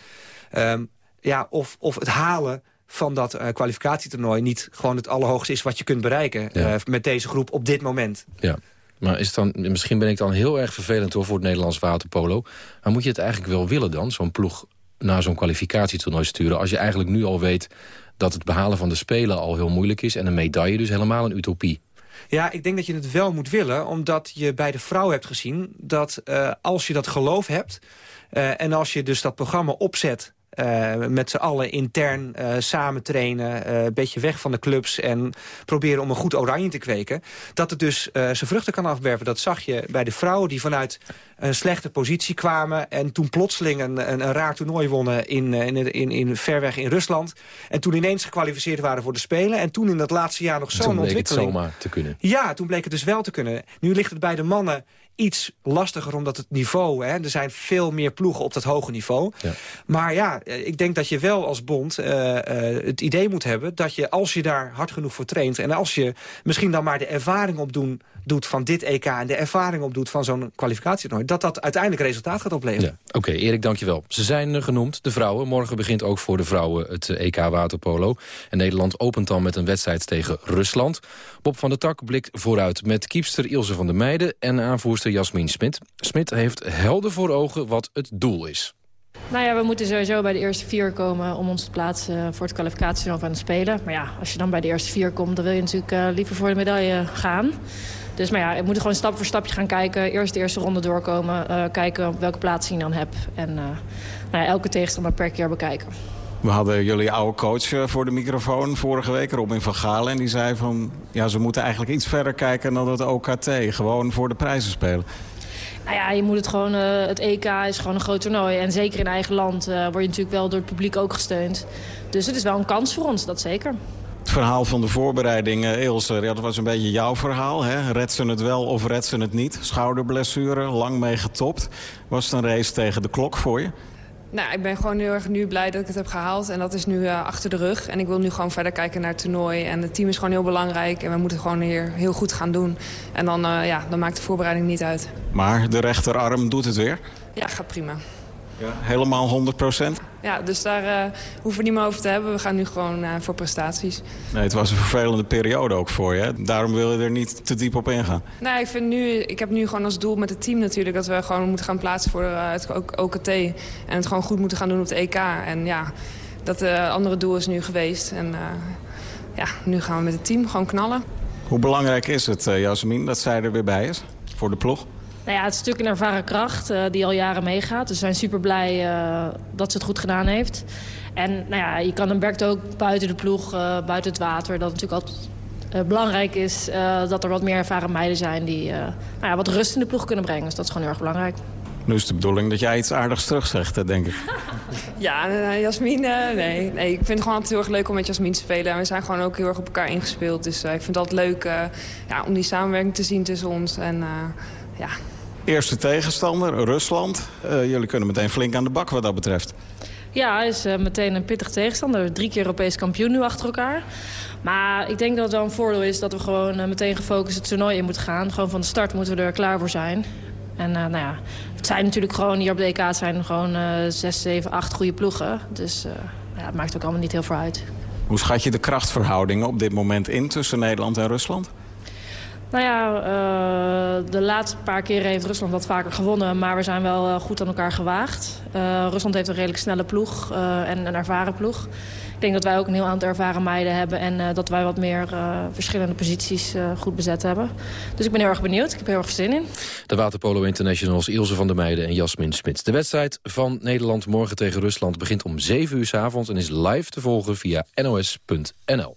Um, ja, of, of het halen van dat kwalificatietoernooi niet gewoon het allerhoogste is wat je kunt bereiken ja. met deze groep op dit moment. Ja. Maar is dan, misschien ben ik dan heel erg vervelend hoor voor het Nederlands waterpolo. Maar moet je het eigenlijk wel willen dan, zo'n ploeg naar zo'n kwalificatietoernooi sturen... als je eigenlijk nu al weet dat het behalen van de Spelen al heel moeilijk is... en een medaille dus helemaal een utopie? Ja, ik denk dat je het wel moet willen, omdat je bij de vrouw hebt gezien... dat uh, als je dat geloof hebt uh, en als je dus dat programma opzet... Uh, met z'n allen intern uh, samen trainen, uh, een beetje weg van de clubs... en proberen om een goed oranje te kweken. Dat het dus zijn vruchten kan afwerpen. Dat zag je bij de vrouwen die vanuit een slechte positie kwamen... en toen plotseling een, een, een raar toernooi wonnen in, in, in, in, ver weg in Rusland. En toen ineens gekwalificeerd waren voor de Spelen. En toen in dat laatste jaar nog zo'n ontwikkeling. Toen bleek het zomaar te kunnen. Ja, toen bleek het dus wel te kunnen. Nu ligt het bij de mannen iets lastiger omdat het niveau... Hè, er zijn veel meer ploegen op dat hoge niveau. Ja. Maar ja, ik denk dat je wel als bond uh, uh, het idee moet hebben... dat je als je daar hard genoeg voor traint... en als je misschien dan maar de ervaring op doen, doet van dit EK... en de ervaring op doet van zo'n kwalificatietoernooi... dat dat uiteindelijk resultaat gaat opleveren. Ja. Oké, okay, Erik, dankjewel. Ze zijn uh, genoemd, de vrouwen. Morgen begint ook voor de vrouwen het EK Waterpolo. En Nederland opent dan met een wedstrijd tegen Rusland. Bob van der Tak blikt vooruit met kiepster Ilse van der Meijden... en aanvoerster Jasmin Smit. Smit heeft helder voor ogen wat het doel is. Nou ja, we moeten sowieso bij de eerste vier komen om ons te plaatsen voor het kwalificatietoernooi van de Spelen. Maar ja, als je dan bij de eerste vier komt, dan wil je natuurlijk uh, liever voor de medaille gaan. Dus maar ja, we moeten gewoon stap voor stapje gaan kijken. Eerst de eerste ronde doorkomen, uh, kijken op welke plaats je dan hebt. En uh, nou ja, elke tegenstander per keer bekijken. We hadden jullie oude coach voor de microfoon vorige week, Robin van Galen. En die zei van, ja, ze moeten eigenlijk iets verder kijken dan het OKT. Gewoon voor de prijzen spelen. Nou ja, je moet het gewoon, uh, het EK is gewoon een groot toernooi. En zeker in eigen land uh, word je natuurlijk wel door het publiek ook gesteund. Dus het is wel een kans voor ons, dat zeker. Het verhaal van de voorbereiding, Ilse, ja, dat was een beetje jouw verhaal. Hè? Red ze het wel of red ze het niet? Schouderblessure, lang mee getopt. Was het een race tegen de klok voor je? Nou, ik ben gewoon heel erg nu blij dat ik het heb gehaald. En dat is nu uh, achter de rug. En ik wil nu gewoon verder kijken naar het toernooi. En het team is gewoon heel belangrijk. En we moeten gewoon hier heel goed gaan doen. En dan, uh, ja, dan maakt de voorbereiding niet uit. Maar de rechterarm doet het weer? Ja, gaat prima. Ja, helemaal 100 procent? Ja, dus daar uh, hoeven we niet meer over te hebben. We gaan nu gewoon uh, voor prestaties. Nee, het was een vervelende periode ook voor je. Daarom wil je er niet te diep op ingaan. Nou, ik, vind nu, ik heb nu gewoon als doel met het team natuurlijk... dat we gewoon moeten gaan plaatsen voor uh, het OKT. En het gewoon goed moeten gaan doen op de EK. En ja, dat andere doel is nu geweest. En ja, nu gaan we met het team gewoon knallen. Hoe belangrijk is het, Jasmin, dat zij er weer bij is voor de ploeg? Nou ja, het is natuurlijk een ervaren kracht uh, die al jaren meegaat. Dus we zijn super blij uh, dat ze het goed gedaan heeft. En nou ja, je kan hem werkt ook buiten de ploeg, uh, buiten het water. Dat natuurlijk altijd belangrijk is dat er wat meer ervaren meiden zijn... die nou ja, wat rust in de ploeg kunnen brengen. Dus dat is gewoon heel erg belangrijk. Nu is de bedoeling dat jij iets aardigs terugzegt, denk ik. ja, Jasmin, nee. nee. Ik vind het gewoon altijd heel erg leuk om met Jasmin te spelen. En we zijn gewoon ook heel erg op elkaar ingespeeld. Dus uh, ik vind het altijd leuk ja, om die samenwerking te zien tussen ons. En ja, Eerste tegenstander, Rusland. Uh, jullie kunnen meteen flink aan de bak wat dat betreft. Ja, hij is eh, meteen een pittig tegenstander. Drie keer Europees kampioen nu achter elkaar. Maar ik denk dat het wel een voordeel is dat we gewoon eh, meteen gefocust het toernooi in moeten gaan. Gewoon van de start moeten we er klaar voor zijn. En eh, nou ja, het zijn natuurlijk gewoon hier op de EK zijn gewoon eh, zes, zeven, acht goede ploegen. Dus eh, ja, het maakt ook allemaal niet heel veel uit. Hoe schat je de krachtverhoudingen op dit moment in tussen Nederland en Rusland? Nou ja, eh, de laatste paar keren heeft Rusland wat vaker gewonnen. Maar we zijn wel eh, goed aan elkaar gewaagd. Eh, Rusland heeft een redelijk snelle ploeg en een ervaren ploeg. Ik denk dat wij ook een heel aantal ervaren meiden hebben. En dat wij wat meer verschillende posities goed bezet hebben. Dus ik ben heel erg benieuwd. Ik heb heel erg zin in. De Waterpolo Internationals Ilse van der Meijden en Jasmin Smits. De wedstrijd van Nederland morgen tegen Rusland begint om 7 uur s avonds... en is live te volgen via nos.nl.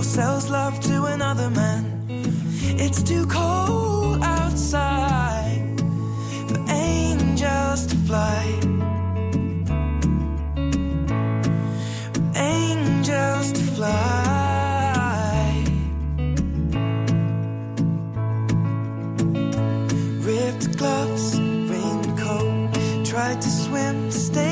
or sells love to another man. It's too cold outside for angels to fly. For angels to fly. Ripped gloves, raincoat, tried to swim, stay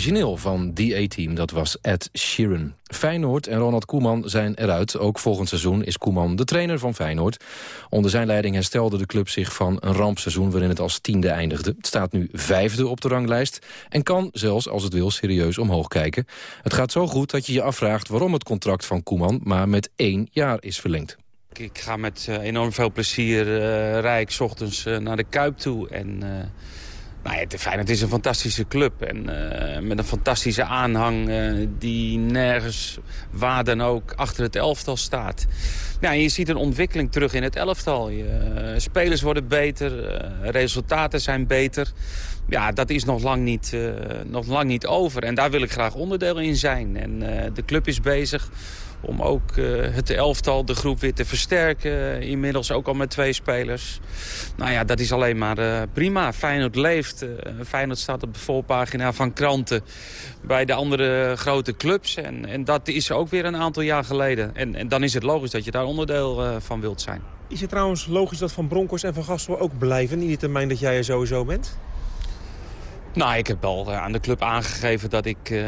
origineel van die A-team, dat was Ed Sheeran. Feyenoord en Ronald Koeman zijn eruit. Ook volgend seizoen is Koeman de trainer van Feyenoord. Onder zijn leiding herstelde de club zich van een rampseizoen... waarin het als tiende eindigde. Het staat nu vijfde op de ranglijst... en kan zelfs, als het wil, serieus omhoog kijken. Het gaat zo goed dat je je afvraagt waarom het contract van Koeman... maar met één jaar is verlengd. Ik ga met eh, enorm veel plezier uh, rijk 's ochtends uh, naar de Kuip toe. En nou het, Feyenoord is een fantastische club. En met een fantastische aanhang die nergens waar dan ook achter het elftal staat. En je ziet een ontwikkeling terug in het elftal. Je, spelers worden beter, resultaten zijn beter. Ja, dat is nog lang, niet, nog lang niet over. En daar wil ik graag onderdeel in zijn. En de club is bezig om ook uh, het elftal, de groep weer te versterken. Inmiddels ook al met twee spelers. Nou ja, dat is alleen maar uh, prima. Feyenoord leeft. Uh, Feyenoord staat op de voorpagina van kranten bij de andere grote clubs. En, en dat is ook weer een aantal jaar geleden. En, en dan is het logisch dat je daar onderdeel van wilt zijn. Is het trouwens logisch dat Van Bronckhorst en Van Gastel ook blijven... in die termijn dat jij er sowieso bent? Nou, ik heb al eh, aan de club aangegeven dat ik eh,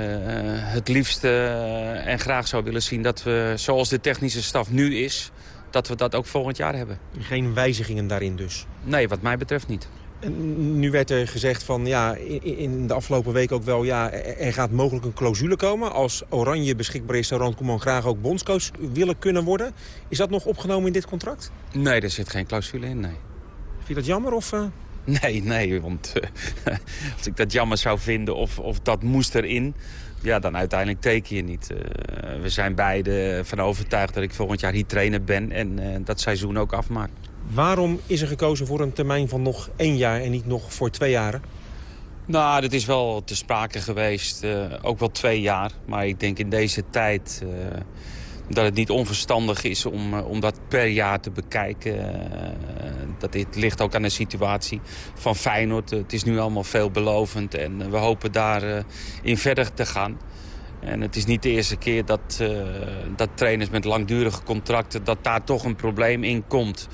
het liefst eh, en graag zou willen zien... dat we, zoals de technische staf nu is, dat we dat ook volgend jaar hebben. Geen wijzigingen daarin dus? Nee, wat mij betreft niet. En nu werd er gezegd van, ja, in, de afgelopen week ook wel... ja, er gaat mogelijk een clausule komen. Als Oranje beschikbaar is, zou Ronald Koeman graag ook bondscoach willen kunnen worden. Is dat nog opgenomen in dit contract? Nee, er zit geen clausule in, nee. Vind je dat jammer of... Nee, nee, want eh, als ik dat jammer zou vinden of, of dat moest erin... ja, dan uiteindelijk teken je niet. Eh, we zijn beide van overtuigd dat ik volgend jaar hier trainer ben... en eh, dat seizoen ook afmaak. Waarom is er gekozen voor een termijn van nog één jaar en niet nog voor twee jaren? Nou, dat is wel te sprake geweest, ook wel twee jaar. Maar ik denk in deze tijd dat het niet onverstandig is om, eh, om dat per jaar te bekijken. Eh, dat dit ligt ook aan de situatie van Feyenoord. Het is nu allemaal veelbelovend en eh, we hopen daarin in verder te gaan. En het is niet de eerste keer dat, eh, dat trainers met langdurige contracten... dat daar toch een probleem in komt.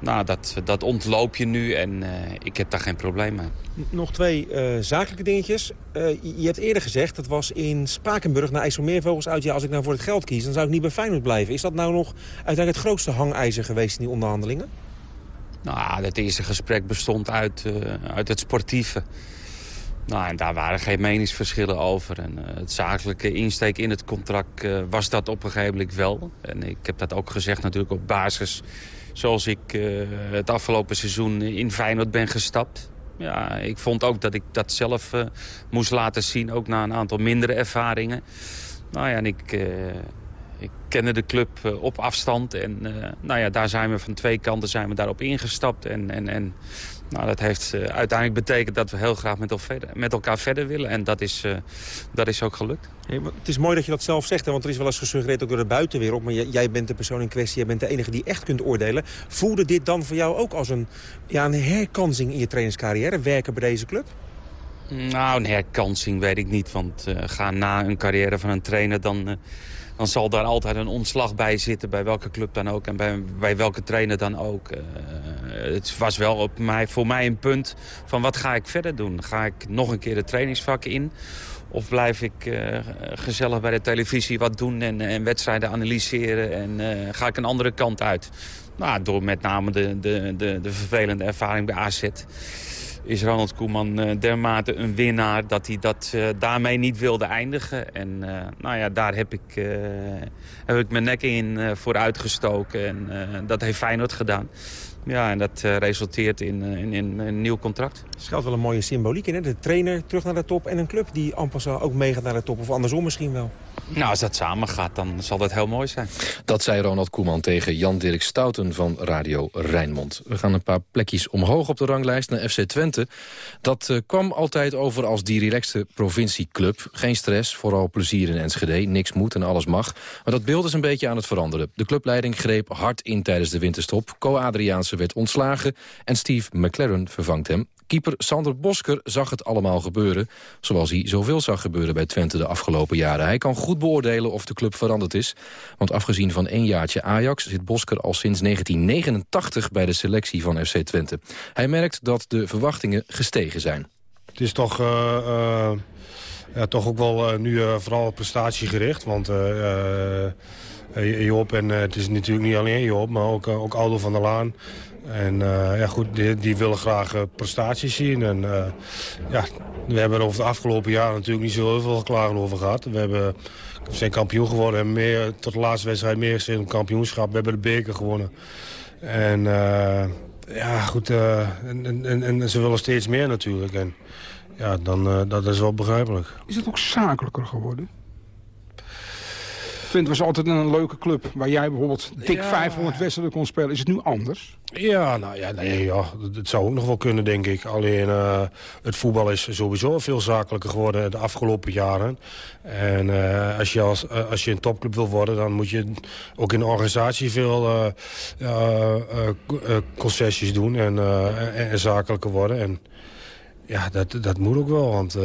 Nou, dat, dat ontloop je nu en eh, ik heb daar geen probleem mee. Nog twee eh, zakelijke dingetjes. Eh, je hebt eerder gezegd, dat was in Spakenburg naar IJsselmeervogels uit. Ja, als ik nou voor het geld kies, dan zou ik niet bij Feyenoord blijven. Is dat nou nog uiteindelijk het grootste hangijzer geweest in die onderhandelingen? Nou, het eerste gesprek bestond uit, uit het sportieve. Nou, en daar waren geen meningsverschillen over. En eh, het zakelijke insteek in het contract eh, was dat op een gegeven moment wel. En ik heb dat ook gezegd natuurlijk op basis zoals ik eh, het afgelopen seizoen in Feyenoord ben gestapt. Ja, ik vond ook dat ik dat zelf moest laten zien, ook na een aantal mindere ervaringen. Nou ja, en ik, ik kende de club op afstand. En nou ja, daar zijn we van twee kanten zijn we daarop ingestapt. En, en, en nou, dat heeft eh, uiteindelijk betekend dat we heel graag met, verder, met elkaar verder willen. En dat is, eh, dat is ook gelukt. Hey, het is mooi dat je dat zelf zegt, hè, want er is wel eens gesuggereerd ook door de buitenwereld. Maar jij, bent de persoon in kwestie, jij bent de enige die echt kunt oordelen. Voelde dit dan voor jou ook als een, ja, een herkansing in je trainerscarrière, werken bij deze club? Nou, een herkansing weet ik niet. Want eh, ga na een carrière van een trainer... Dan, dan zal daar altijd een ontslag bij zitten. Bij welke club dan ook. En bij, bij welke trainer dan ook. Eh, het was wel op mij, voor mij een punt van wat ga ik verder doen? Ga ik nog een keer de trainingsvak in? Of blijf ik eh, gezellig bij de televisie wat doen en, en wedstrijden analyseren? En eh, ga ik een andere kant uit? Nou, door met name de, de, de, de vervelende ervaring bij AZ is Ronald Koeman eh, dermate een winnaar dat hij dat eh, daarmee niet wilde eindigen. En eh, nou ja, daar heb ik, heb ik mijn nek in voor uitgestoken. En dat heeft Feyenoord gedaan. Ja, en dat resulteert in, in, in een nieuw contract. Er schuilt wel een mooie symboliek in, hè? De trainer terug naar de top en een club die passant ook meegaat naar de top. Of andersom misschien wel. Nou, als dat samen gaat, dan zal dat heel mooi zijn. Dat zei Ronald Koeman tegen Jan-Dirk Stouten van Radio Rijnmond. We gaan een paar plekjes omhoog op de ranglijst naar FC Twente. Dat eh, kwam altijd over als die relaxte provincieclub. Geen stress, vooral plezier in Enschede. Niks moet en alles mag. Maar dat beeld is een beetje aan het veranderen. De clubleiding greep hard in tijdens de winterstop. Co-Adriaanse werd ontslagen en Steve McLaren vervangt hem. Keeper Sander Bosker zag het allemaal gebeuren... zoals hij zoveel zag gebeuren bij Twente de afgelopen jaren. Hij kan goed beoordelen of de club veranderd is. Want afgezien van één jaartje Ajax... zit Bosker al sinds 1989 bij de selectie van FC Twente. Hij merkt dat de verwachtingen gestegen zijn. Het is toch, eh, eh, ja, toch ook wel eh, nu vooral prestatiegericht. Want Job, en het is natuurlijk niet alleen Job, maar ook, ook Aldo van der Laan. En eh, ja, goed, die, die willen graag eh, prestaties zien. En eh, ja, we hebben er over de afgelopen jaren natuurlijk niet zo heel veel klagen over gehad. We hebben, zijn kampioen geworden en meer, tot de laatste wedstrijd meer gezien om kampioenschap. We hebben de beker gewonnen. En ja, goed, en, en, en ze willen steeds meer natuurlijk. En ja, dan, dat is wel begrijpelijk. Is het ook zakelijker geworden? Twente was altijd een leuke club. Waar jij bijvoorbeeld dik Ja. 500 wedstrijden kon spelen. Is het nu anders? Ja, nou ja, nee, ja dat, zou ook nog wel kunnen, denk ik. Alleen eh, het voetbal is sowieso veel zakelijker geworden de afgelopen jaren. En eh, als, je als, eh, als je een topclub wil worden, dan moet je ook in de organisatie veel concessies doen en, en, en zakelijker worden. En ja, dat, dat moet ook wel, want eh,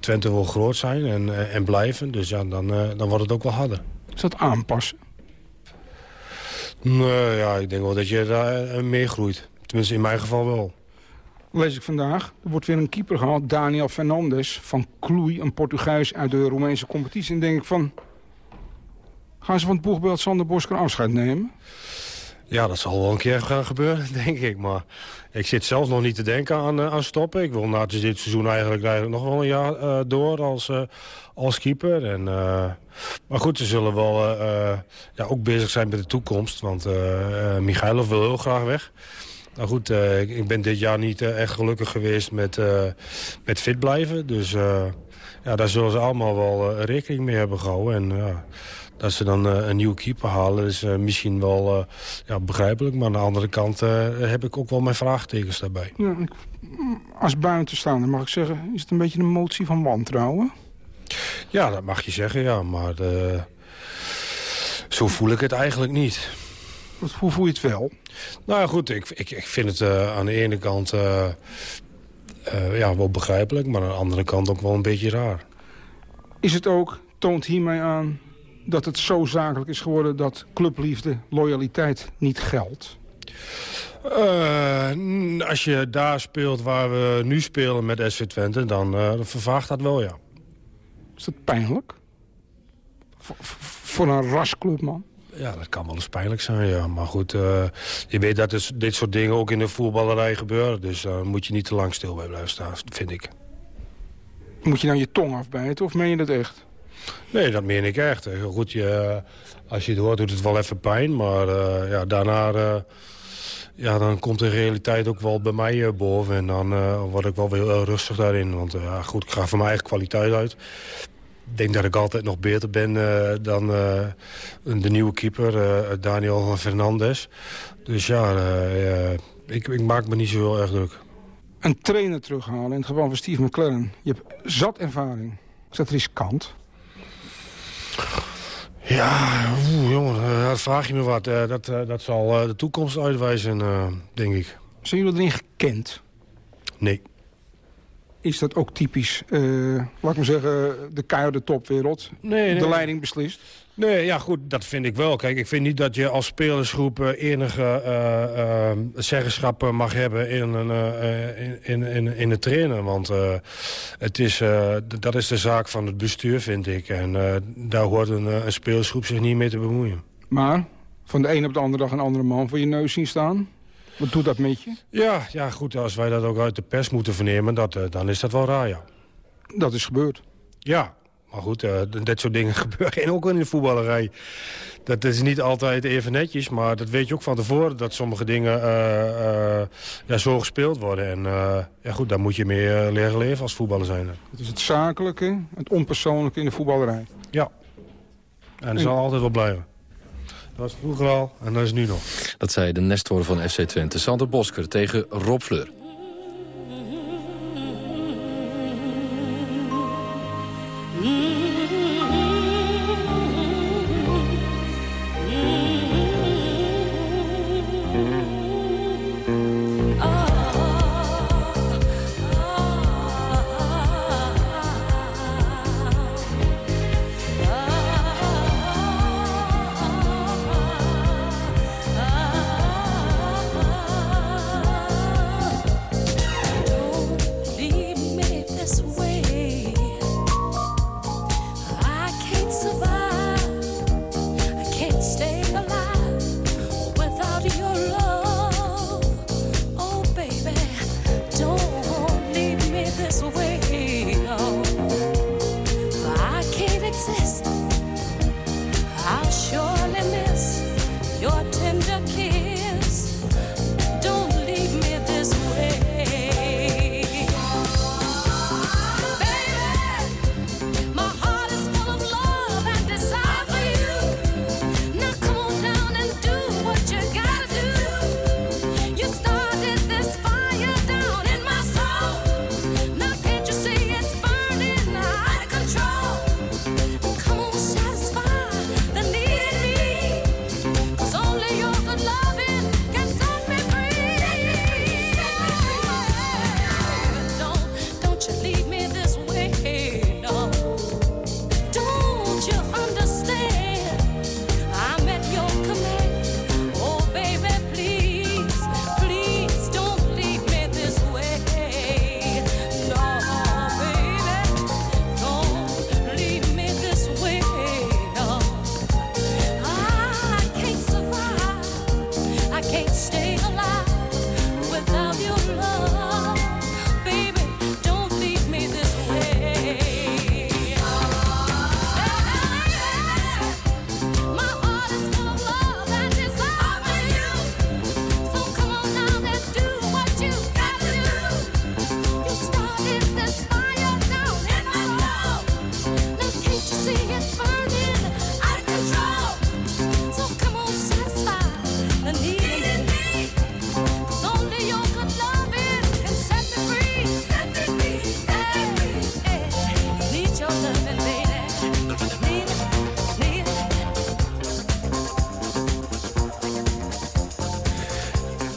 Twente wil groot zijn en, eh, en blijven. Dus ja, dan, eh, dan wordt het ook wel harder. Is dat aanpassen? Nee, ja, ik denk wel dat je daar meer groeit. Tenminste, in mijn geval wel. Lees ik vandaag. Er wordt weer een keeper gehaald, Daniel Fernandes van Kloei, een Portugees uit de Roemeense competitie. En denk ik van, gaan ze van het boegbeeld Sander Bosker afscheid nemen? Ja, dat zal wel een keer gaan gebeuren, denk ik. Maar ik zit zelfs nog niet te denken aan, eh, aan stoppen. Ik wil na dit seizoen eigenlijk, eigenlijk nog wel een jaar eh, door als, eh, als keeper. En, maar goed, ze zullen wel ja, ook bezig zijn met de toekomst. Want Michailov wil heel graag weg. Nou goed, ik, ik ben dit jaar niet echt gelukkig geweest met, met fit blijven. Dus ja, daar zullen ze allemaal wel rekening mee hebben gehouden. En ja, dat ze dan eh, een nieuwe keeper halen is eh, misschien wel eh, ja, begrijpelijk. Maar aan de andere kant heb ik ook wel mijn vraagtekens daarbij. Ja, ik, als buitenstaander mag ik zeggen, is het een beetje een motie van wantrouwen? Ja, dat mag je zeggen, ja. Maar zo voel ik het eigenlijk niet. Wat, hoe voel je het wel? Nou ja, goed, ik, ik, ik vind het aan de ene kant ja, wel begrijpelijk... maar aan de andere kant ook wel een beetje raar. Is het ook, toont hiermee aan dat het zo zakelijk is geworden... dat clubliefde, loyaliteit niet geldt? Eh, als je daar speelt waar we nu spelen met SV Twente... dan eh, vervaagt dat wel, ja. Is dat pijnlijk? Voor, voor een rasclub, man? Ja, dat kan wel eens pijnlijk zijn, ja. Maar goed, eh, je weet dat dus dit soort dingen ook in de voetballerij gebeuren. Dus daar moet je niet te lang stil bij blijven staan, vind ik. Moet je nou je tong afbijten of meen je dat echt? Nee, dat meen ik echt. Goed, je, als je het hoort doet het wel even pijn. Maar eh, ja, daarna eh, ja, dan komt de realiteit ook wel bij mij eh, boven. En dan eh, word ik wel weer heel rustig daarin. Want eh, goed, ik ga van mijn eigen kwaliteit uit. Ik denk dat ik altijd nog beter ben eh, dan eh, de nieuwe keeper, eh, Daniel Fernandes. Dus ja, eh, eh, ik, ik maak me niet zo heel erg druk. Een trainer terughalen in het geval van Steve McLaren. Je hebt zat ervaring. Is dat riskant? Ja, oeh, jongen, eh, dat vraag je me wat. Eh, dat, eh, dat zal de toekomst uitwijzen, denk ik. Zijn jullie erin gekend? Nee. Is dat ook typisch, eh, laat ik maar zeggen, de keiharde topwereld? Nee, De leiding beslist? Nee, ja goed, dat vind ik wel. Kijk, ik vind niet dat je als spelersgroep eh, enige eh, eh, zeggenschap mag hebben in, een, in, in, in, de trainer. Want het is, dat is de zaak van het bestuur, vind ik. En daar hoort een, een spelersgroep zich niet mee te bemoeien. Maar van de een op de andere dag een andere man voor je neus zien staan? Wat doet dat met je? Ja, ja, goed, als wij dat ook uit de pers moeten vernemen, dat, eh, dan is dat wel raar, ja. Dat is gebeurd. Ja, maar goed, eh, d- dit soort dingen gebeuren ook in de voetballerij. Dat is niet altijd even netjes, maar dat weet je ook van tevoren... dat sommige dingen eh, ja, zo gespeeld worden. En ja, goed, daar moet je mee leren leven als voetballer zijn. Het is het zakelijke, het onpersoonlijke in de voetballerij. Ja. En dat zal altijd wel blijven. Dat was vroeger al en dat is nu nog. Dat zei de Nestor van FC Twente, Sander Bosker, tegen Rob Fleur. Leave me this way.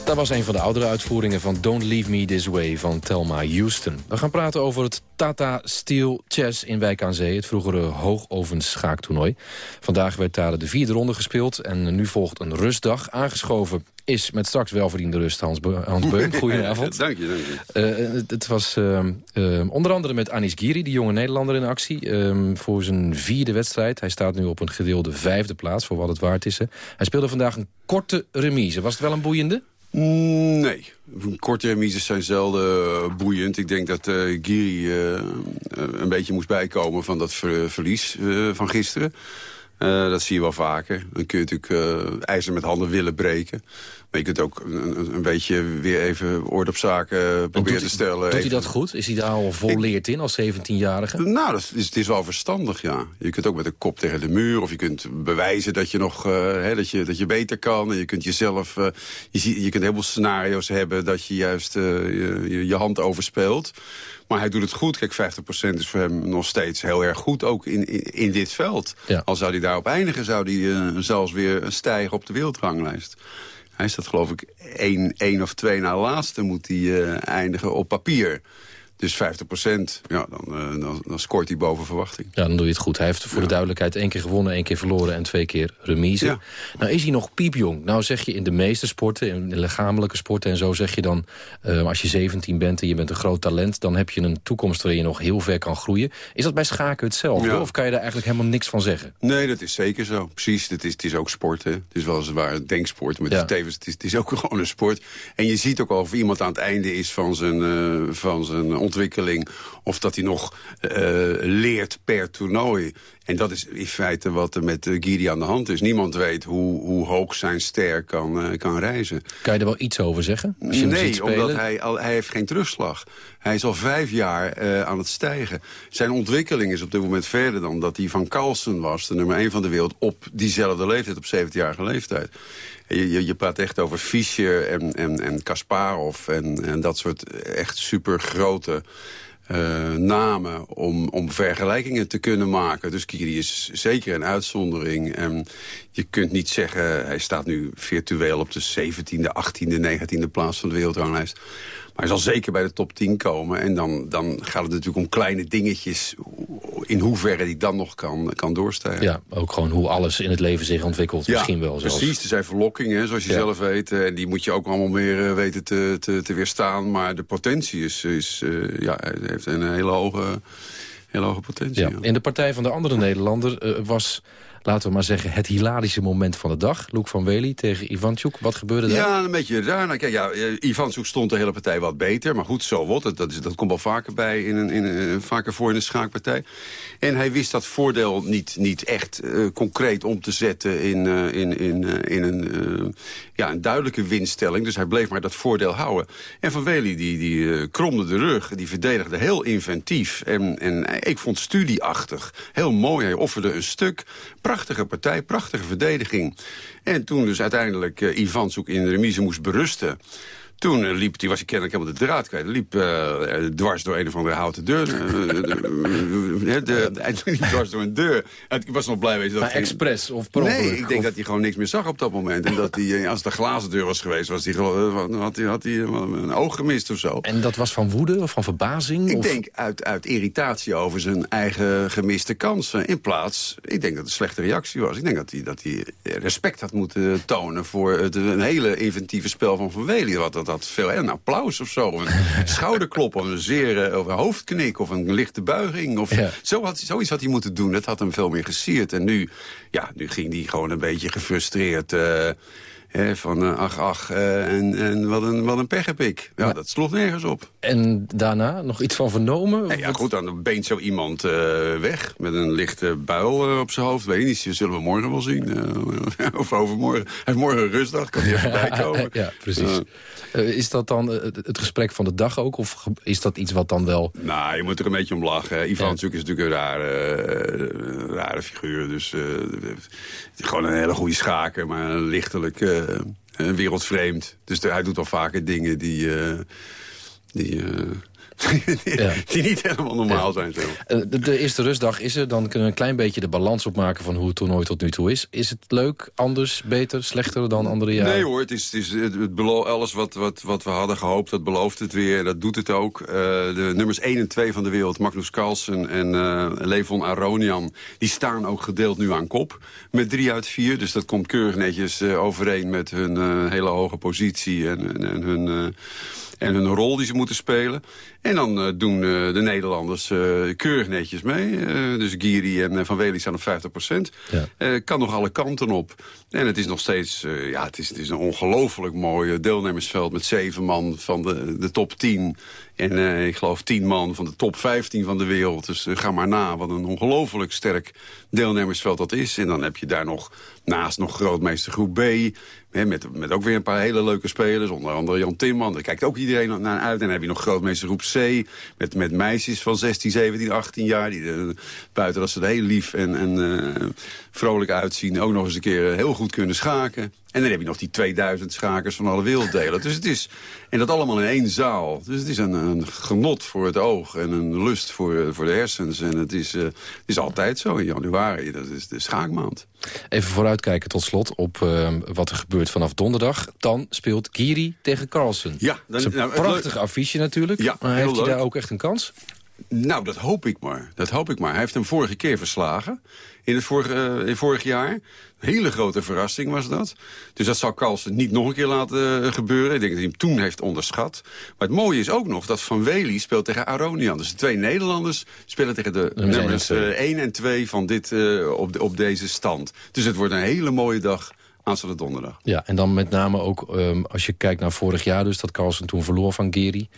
Dat was een van de oudere uitvoeringen van Don't Leave Me This Way van Thelma Houston. We gaan praten over het Tata Steel Chess in Wijk aan Zee, het vroegere hoogovenschaaktoernooi. Vandaag werd daar de vierde ronde gespeeld en nu volgt een rustdag. Aangeschoven is met straks welverdiende rust Hans, Be Hans Beum. Goedenavond. dank je, dank je. Uh, het, het, was uh, uh, onder andere met Anis Giri, die jonge Nederlander in actie... Um, voor zijn vierde wedstrijd. Hij staat nu op een gedeelde vijfde plaats, voor wat het waard is. Hè. Hij speelde vandaag een korte remise. Was het wel een boeiende? Nee, korte remises zijn zelden boeiend. Ik denk dat uh, Giri uh, een beetje moest bijkomen van dat ver verlies van gisteren. Dat zie je wel vaker. Dan kun je natuurlijk ijzer met handen willen breken. Maar je kunt ook een, een beetje weer even orde op zaken proberen te stellen. Doet hij dat goed? Is hij daar al volleerd in als 17-jarige? Nou, dat is, het is wel verstandig, ja. Je kunt ook met de kop tegen de muur... of je kunt bewijzen dat je nog uh, hè, dat je, dat je beter kan. En je kunt jezelf... je, je kunt heel veel scenario's hebben dat je juist je, je, je hand overspeelt. Maar hij doet het goed. Kijk, 50% is voor hem nog steeds heel erg goed, ook in, in, in dit veld. Ja. Al zou hij daarop eindigen, zou hij uh, zelfs weer stijgen op de wereldranglijst. Hij staat geloof ik één, één of twee na laatste moet hij uh, eindigen op papier. Dus 50 procent, ja, dan, uh, dan, dan, scoort hij boven verwachting. Ja, dan doe je het goed. Hij heeft voor ja. de duidelijkheid één keer gewonnen, één keer verloren en twee keer remise. Ja. Nou is hij nog piepjong. Nou zeg je in de meeste sporten, in de lichamelijke sporten en zo zeg je dan... Uh, als je 17 bent en je bent een groot talent... dan heb je een toekomst waarin je nog heel ver kan groeien. Is dat bij schaken hetzelfde? Ja. Of kan je daar eigenlijk helemaal niks van zeggen? Nee, dat is zeker zo. Precies, het is, het is ook sport. Hè. Het is weliswaar een denksport, maar het, is tevens, het, is, het is ook gewoon een sport. En je ziet ook al of iemand aan het einde is van zijn, uh, van zijn ontwikkeling... of dat hij nog uh, leert per toernooi. En dat is in feite wat er met uh, Giri aan de hand is. Niemand weet hoe, hoe hoog zijn ster kan, uh, kan reizen. Kan je er wel iets over zeggen? Als je nee, omdat hij, al, hij heeft geen terugslag. Hij is al vijf jaar uh, aan het stijgen. Zijn ontwikkeling is op dit moment verder dan dat hij van Carlsen was... de nummer één van de wereld op diezelfde leeftijd, op 17-jarige leeftijd. Je, je, je, praat echt over Fischer en, en, en Kasparov en, en dat soort echt super grote uh, namen om, om vergelijkingen te kunnen maken. Dus Kiri is zeker een uitzondering. En je kunt niet zeggen, hij staat nu virtueel op de 17e, 18e, 19e plaats van de wereldranglijst. Maar hij zal zeker bij de top 10 komen. En dan, dan gaat het natuurlijk om kleine dingetjes. In hoeverre die dan nog kan, kan doorstijgen. Ja, ook gewoon hoe alles in het leven zich ontwikkelt. Ja, misschien wel zelfs. precies. Er zijn verlokkingen, zoals je ja. zelf weet. En die moet je ook allemaal meer weten te, te, te weerstaan. Maar de potentie is, is uh, ja, heeft een hele hoge, hele hoge potentie. Ja. In de partij van de andere Nederlander uh, was laten we maar zeggen, het hilarische moment van de dag. Loek van Wely tegen Ivanchuk. Wat gebeurde daar? Ja, een beetje raar. Nou, kijk, ja, Ivanchuk stond de hele partij wat beter. Maar goed, zo wat. Dat, dat, dat komt wel vaker, bij in een, in een, vaker voor in een schaakpartij. En hij wist dat voordeel niet, niet echt uh, concreet om te zetten in, uh, in, in, in een, ja, een duidelijke winststelling. Dus hij bleef maar dat voordeel houden. En Van Wely die, die kromde de rug. Die verdedigde heel inventief. En, en ik vond studieachtig. Heel mooi. Hij offerde een stuk. Prachtige partij, prachtige verdediging. En toen dus uiteindelijk uh, Ivan Zoek in de remise moest berusten... Toen uh, liep, die was ik kennelijk helemaal de draad kwijt. liep uh, dwars door een of andere houten deur. de, de, hij liep dwars door een deur. En ik was nog blij weet dat Maar expres of per Nee, ik denk dat hij gewoon niks meer zag op dat moment. En dat hij, als het een glazen deur was geweest, was hij, had, hij, had hij een oog gemist of zo. En dat was van woede of van verbazing? Ik of... denk uit, uit irritatie over zijn eigen gemiste kansen. In plaats, ik denk dat het een slechte reactie was. Ik denk dat hij, dat hij respect had moeten tonen voor het een hele inventieve spel van Van Wely. Wat dat dat veel, een applaus of zo. Een schouderklop of een zeer of een hoofdknik of een lichte buiging. Of ja. zo had, zoiets had hij moeten doen. Dat had hem veel meer gesierd. En nu, ja, nu ging hij gewoon een beetje gefrustreerd... Uh, He, van uh, ach, ach, uh, en, en wat, een, wat een pech heb ik. Ja, dat sloeg nergens op. En daarna nog iets van vernomen? Nee, ja, goed, dan beent zo iemand uh, weg met een lichte buil op zijn hoofd. Weet je niet, dat zullen we morgen wel zien. of overmorgen. Hij heeft morgen een rustdag, kan hij even bijkomen. ja, precies. is dat dan het gesprek van de dag ook? Of is dat iets wat dan wel... Nou, je moet er een beetje om lachen. Ivan ja. is natuurlijk een rare, rare figuur. Dus gewoon een hele goede schaker, maar een lichtelijk... Uh, wereldvreemd. Dus hij doet al vaker dingen die... Uh, die die niet helemaal normaal zijn. Zo. Eh, De, de eerste rustdag is er, dan kunnen we een klein beetje de balans opmaken... van hoe het toernooi tot nu toe is. Is het leuk, anders, beter, slechter dan andere jaren? Nee hoor, het is, het is het, alles wat, wat, wat we hadden gehoopt, dat belooft het weer. Dat doet het ook. Eh, de nummers 1 en 2 van de wereld, Magnus Carlsen en eh Levon Aronian... die staan ook gedeeld nu aan kop met 3 uit 4. Dus dat komt keurig netjes overeen met hun hele hoge positie en, en, en hun... en hun rol die ze moeten spelen. En dan eh, doen eh, de Nederlanders eh, keurig netjes mee. Dus Giri en Van Wely staan op 50 procent. kan nog alle kanten op. En het is nog steeds ja, het is, het is een ongelooflijk mooi deelnemersveld... met zeven man van de, de top 10. En eh, ik geloof tien man van de top 15 van de wereld. Dus eh, ga maar na wat een ongelooflijk sterk deelnemersveld dat is. En dan heb je daar nog naast nog grootmeester groep B... Hè, met, met ook weer een paar hele leuke spelers. Onder andere Jan Timman. Daar kijkt ook iedereen naar uit. En dan heb je nog grootmeester groep C. Met, met meisjes van 16, 17, 18 jaar. Die eh, buiten dat ze er heel lief en, en vrolijk uitzien. Ook nog eens een keer heel goed kunnen schaken. En dan heb je nog die 2000 schakers van alle werelddelen. Dus het is, en dat allemaal in één zaal. Dus het is een, een genot voor het oog en een lust voor, voor de hersens. En het is, eh, het is altijd zo in januari. Dat is de schaakmaand. Even vooruitkijken tot slot op eh, wat er gebeurt vanaf donderdag. Dan speelt Giri tegen Carlsen. Ja, dat is een nou, prachtig affiche natuurlijk. Ja, maar heeft hij daar ook echt een kans? Nou, dat hoop ik maar. Dat hoop ik maar. Hij heeft hem vorige keer verslagen. In het vorige, eh, in vorig jaar. Een hele grote verrassing was dat. Dus dat zou Carlsen niet nog een keer laten eh, gebeuren. Ik denk dat hij hem toen heeft onderschat. Maar het mooie is ook nog dat Van Wely speelt tegen Aronian. Dus de twee Nederlanders spelen tegen de Nummers één en nummers twee. 1 en 2 van dit, eh, op, de- op deze stand. Dus het wordt een hele mooie dag aanstaande donderdag. Ja, en dan met name ook ehm, als je kijkt naar vorig jaar... dus dat Carlsen toen verloor van Giri.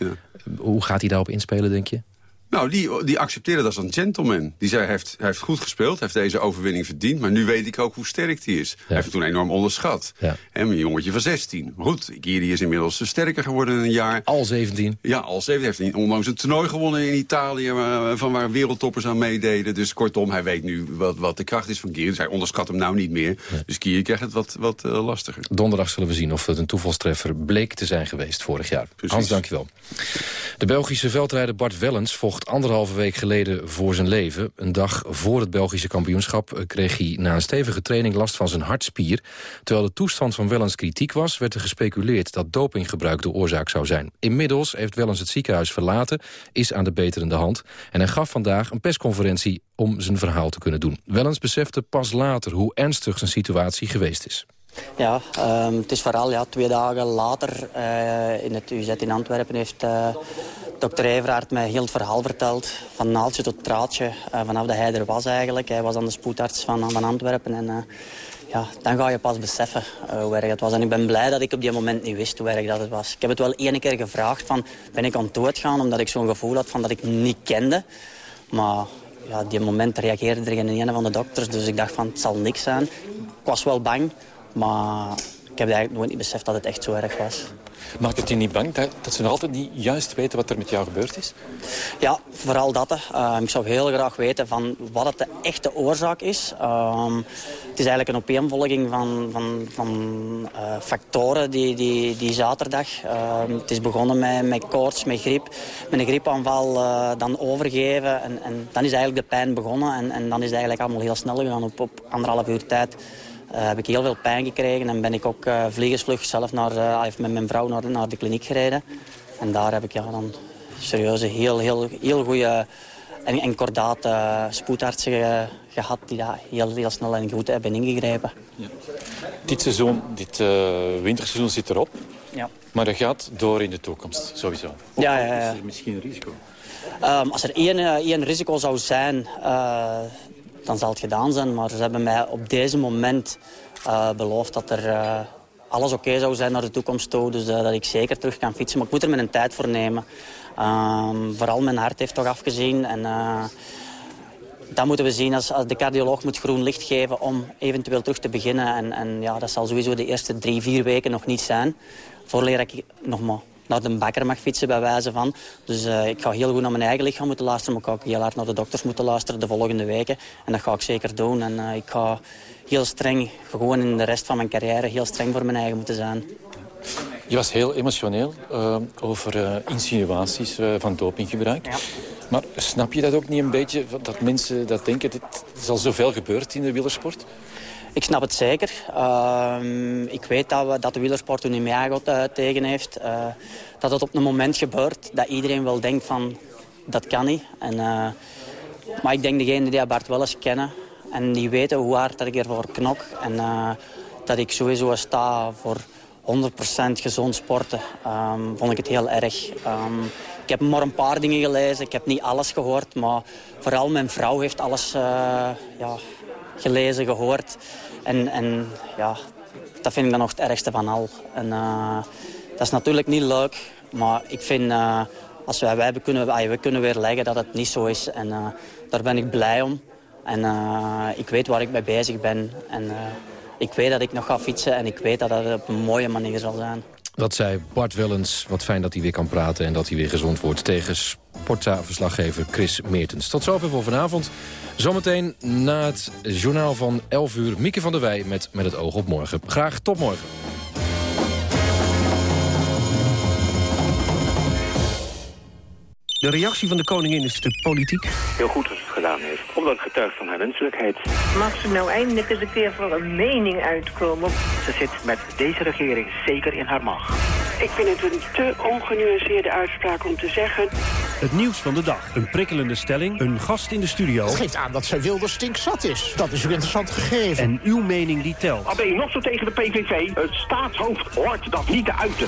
Hoe gaat hij daarop inspelen, denk je? Nou, die, die accepteerde dat als een gentleman. Die zei, hij heeft, hij heeft goed gespeeld, heeft deze overwinning verdiend... maar nu weet ik ook hoe sterk hij is. Hij heeft toen enorm onderschat. Ja. En een jongetje van 16. Maar goed, Giri is inmiddels sterker geworden in een jaar. Al 17. Ja, al 17. Hij heeft onlangs een toernooi gewonnen in Italië... waar- van waar wereldtoppers aan meededen. Dus kortom, hij weet nu wat, wat de kracht is van Giri. Dus hij onderschat hem nou niet meer. Dus Giri krijgt het wat, wat eh, lastiger. Donderdag zullen we zien of het een toevalstreffer bleek te zijn geweest vorig jaar. Hans, dankjewel. De Belgische veldrijder Bart Wellens anderhalve week geleden voor zijn leven. Een dag voor het Belgische kampioenschap eh, kreeg hij na een stevige training last van zijn hartspier. Terwijl de toestand van Wellens kritiek was, werd er gespeculeerd dat dopinggebruik de oorzaak zou zijn. Inmiddels heeft Wellens het ziekenhuis verlaten, is aan de beterende hand. En hij gaf vandaag een persconferentie om zijn verhaal te kunnen doen. Wellens besefte pas later hoe ernstig zijn situatie geweest is. Ja, ehm, het is vooral ja, twee dagen later eh, in het UZ in Antwerpen heeft eh, dokter Everaert mij heel het verhaal verteld. Van naaltje tot traatje, eh, vanaf dat hij er was eigenlijk. Hij was dan de spoedarts van, van Antwerpen en... ja, dan ga je pas beseffen hoe erg het was. En ik ben blij dat ik op die moment niet wist hoe erg dat het was. Ik heb het wel ene keer gevraagd van, ben ik aan het doodgaan? Omdat ik zo'n gevoel had van dat ik niet kende. Maar ja, die moment reageerde er geen ene van de dokters. Dus ik dacht van, het zal niks zijn. Ik was wel bang, maar ik heb eigenlijk nooit niet beseft dat het echt zo erg was. Maakt het je niet bang dat, dat ze nog altijd niet juist weten wat er met jou gebeurd is? Ja, vooral dat. hè. Eh, ik zou heel graag weten van wat het de echte oorzaak is. Ehm, het is eigenlijk een opeenvolging van, van, van eh, factoren die, die, die zaterdag... ehm, het is begonnen met, met koorts, met griep. Met een griepaanval eh, dan overgeven. En, en dan is eigenlijk de pijn begonnen. En, en dan is het eigenlijk allemaal heel snel gegaan. Op, op anderhalf uur tijd heb ik heel veel pijn gekregen. En ben ik ook eh vliegensvlug zelf naar, eh, met mijn vrouw naar, naar de kliniek gereden. En daar heb ik ja, dan serieuze, heel, heel, heel goede en, en kordate spoedartsen ge- gehad die daar heel, heel snel en goed hebben ingegrepen. Dit seizoen, dit eh, winterseizoen zit erop. Ja. Maar dat gaat door in de toekomst, sowieso. Ja, ja, ja. Is er misschien een risico? Ehm, als er één, eh, één risico zou zijn, eh, dan zal het gedaan zijn. Maar ze hebben mij op deze moment eh, beloofd dat er eh, alles oké zou zijn naar de toekomst toe. Dus eh, dat ik zeker terug kan fietsen. Maar ik moet er mijn tijd voor nemen. Ehm, vooral mijn hart heeft toch afgezien. En, dat moeten we zien als, de cardioloog moet groen licht geven om eventueel terug te beginnen. En, en ja, dat zal sowieso de eerste drie, vier weken nog niet zijn. Voorleer ik nog naar de bakker mag fietsen bij wijze van. Dus eh, ik ga heel goed naar mijn eigen lichaam moeten luisteren. Maar ik ga ook heel hard naar de dokters moeten luisteren de volgende weken. En dat ga ik zeker doen. En eh, ik ga heel streng, gewoon in de rest van mijn carrière, heel streng voor mijn eigen moeten zijn. Je was heel emotioneel uh, over insinuaties van dopinggebruik. Ja. Maar snap je dat ook niet een beetje, dat mensen dat denken... dat er is al zoveel gebeurd in de wielersport? Ik snap het zeker. Uh, ik weet dat, we, dat de wielersport een imago tegen heeft. Uh, dat het op een moment gebeurt dat iedereen wel denkt van... dat kan niet. En, uh, maar ik denk degenen die Bart wel eens kennen... en die weten hoe hard dat ik ervoor knok... en dat ik sowieso sta voor 100% gezond sporten... Um, vond ik het heel erg. Um, ik heb maar een paar dingen gelezen. Ik heb niet alles gehoord. Maar vooral mijn vrouw heeft alles ja, gelezen, gehoord. En, en ja, dat vind ik dan nog het ergste van al. En, uh, dat is natuurlijk niet leuk, maar ik vind... Uh, als wij, wij kunnen, wij kunnen weer leggen dat het niet zo is. En uh, daar ben ik blij om. En ik weet waar ik mee bezig ben. En ik weet dat ik nog ga fietsen en ik weet dat dat op een mooie manier zal zijn. Dat zei Bart Wellens. Wat fijn dat hij weer kan praten en dat hij weer gezond wordt... tegen Sportza-verslaggever Chris Meertens. Tot zover voor vanavond. Zometeen na het journaal van 11 uur... Mieke van der Wij met Met het oog op morgen. Graag tot morgen. De reactie van de koningin is de politiek. Heel goed dat ze het gedaan heeft, omdat het getuigt van haar wenselijkheid. Mag ze nou eindelijk eens een keer voor een mening uitkomen? Ze zit met deze regering zeker in haar macht. Ik vind het een te ongenuanceerde uitspraak om te zeggen... Het nieuws van de dag. Een prikkelende stelling, een gast in de studio. Het geeft aan dat zij wilde stinkzat is. Dat is een interessant gegeven. En uw mening die telt. Al ben je nog zo tegen de PVV, het staatshoofd hoort dat niet te uiten.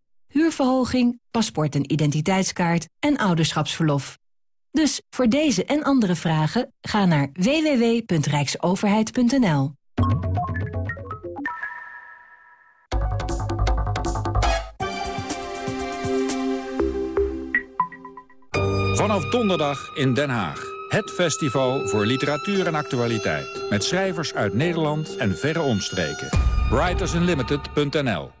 huurverhoging, paspoort en identiteitskaart en ouderschapsverlof. Dus voor deze en andere vragen ga naar www.rijksoverheid.nl. Vanaf donderdag in Den Haag. Het festival voor literatuur en actualiteit. Met schrijvers uit Nederland en verre omstreken. Writersunlimited.nl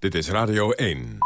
Dit is Radio 1.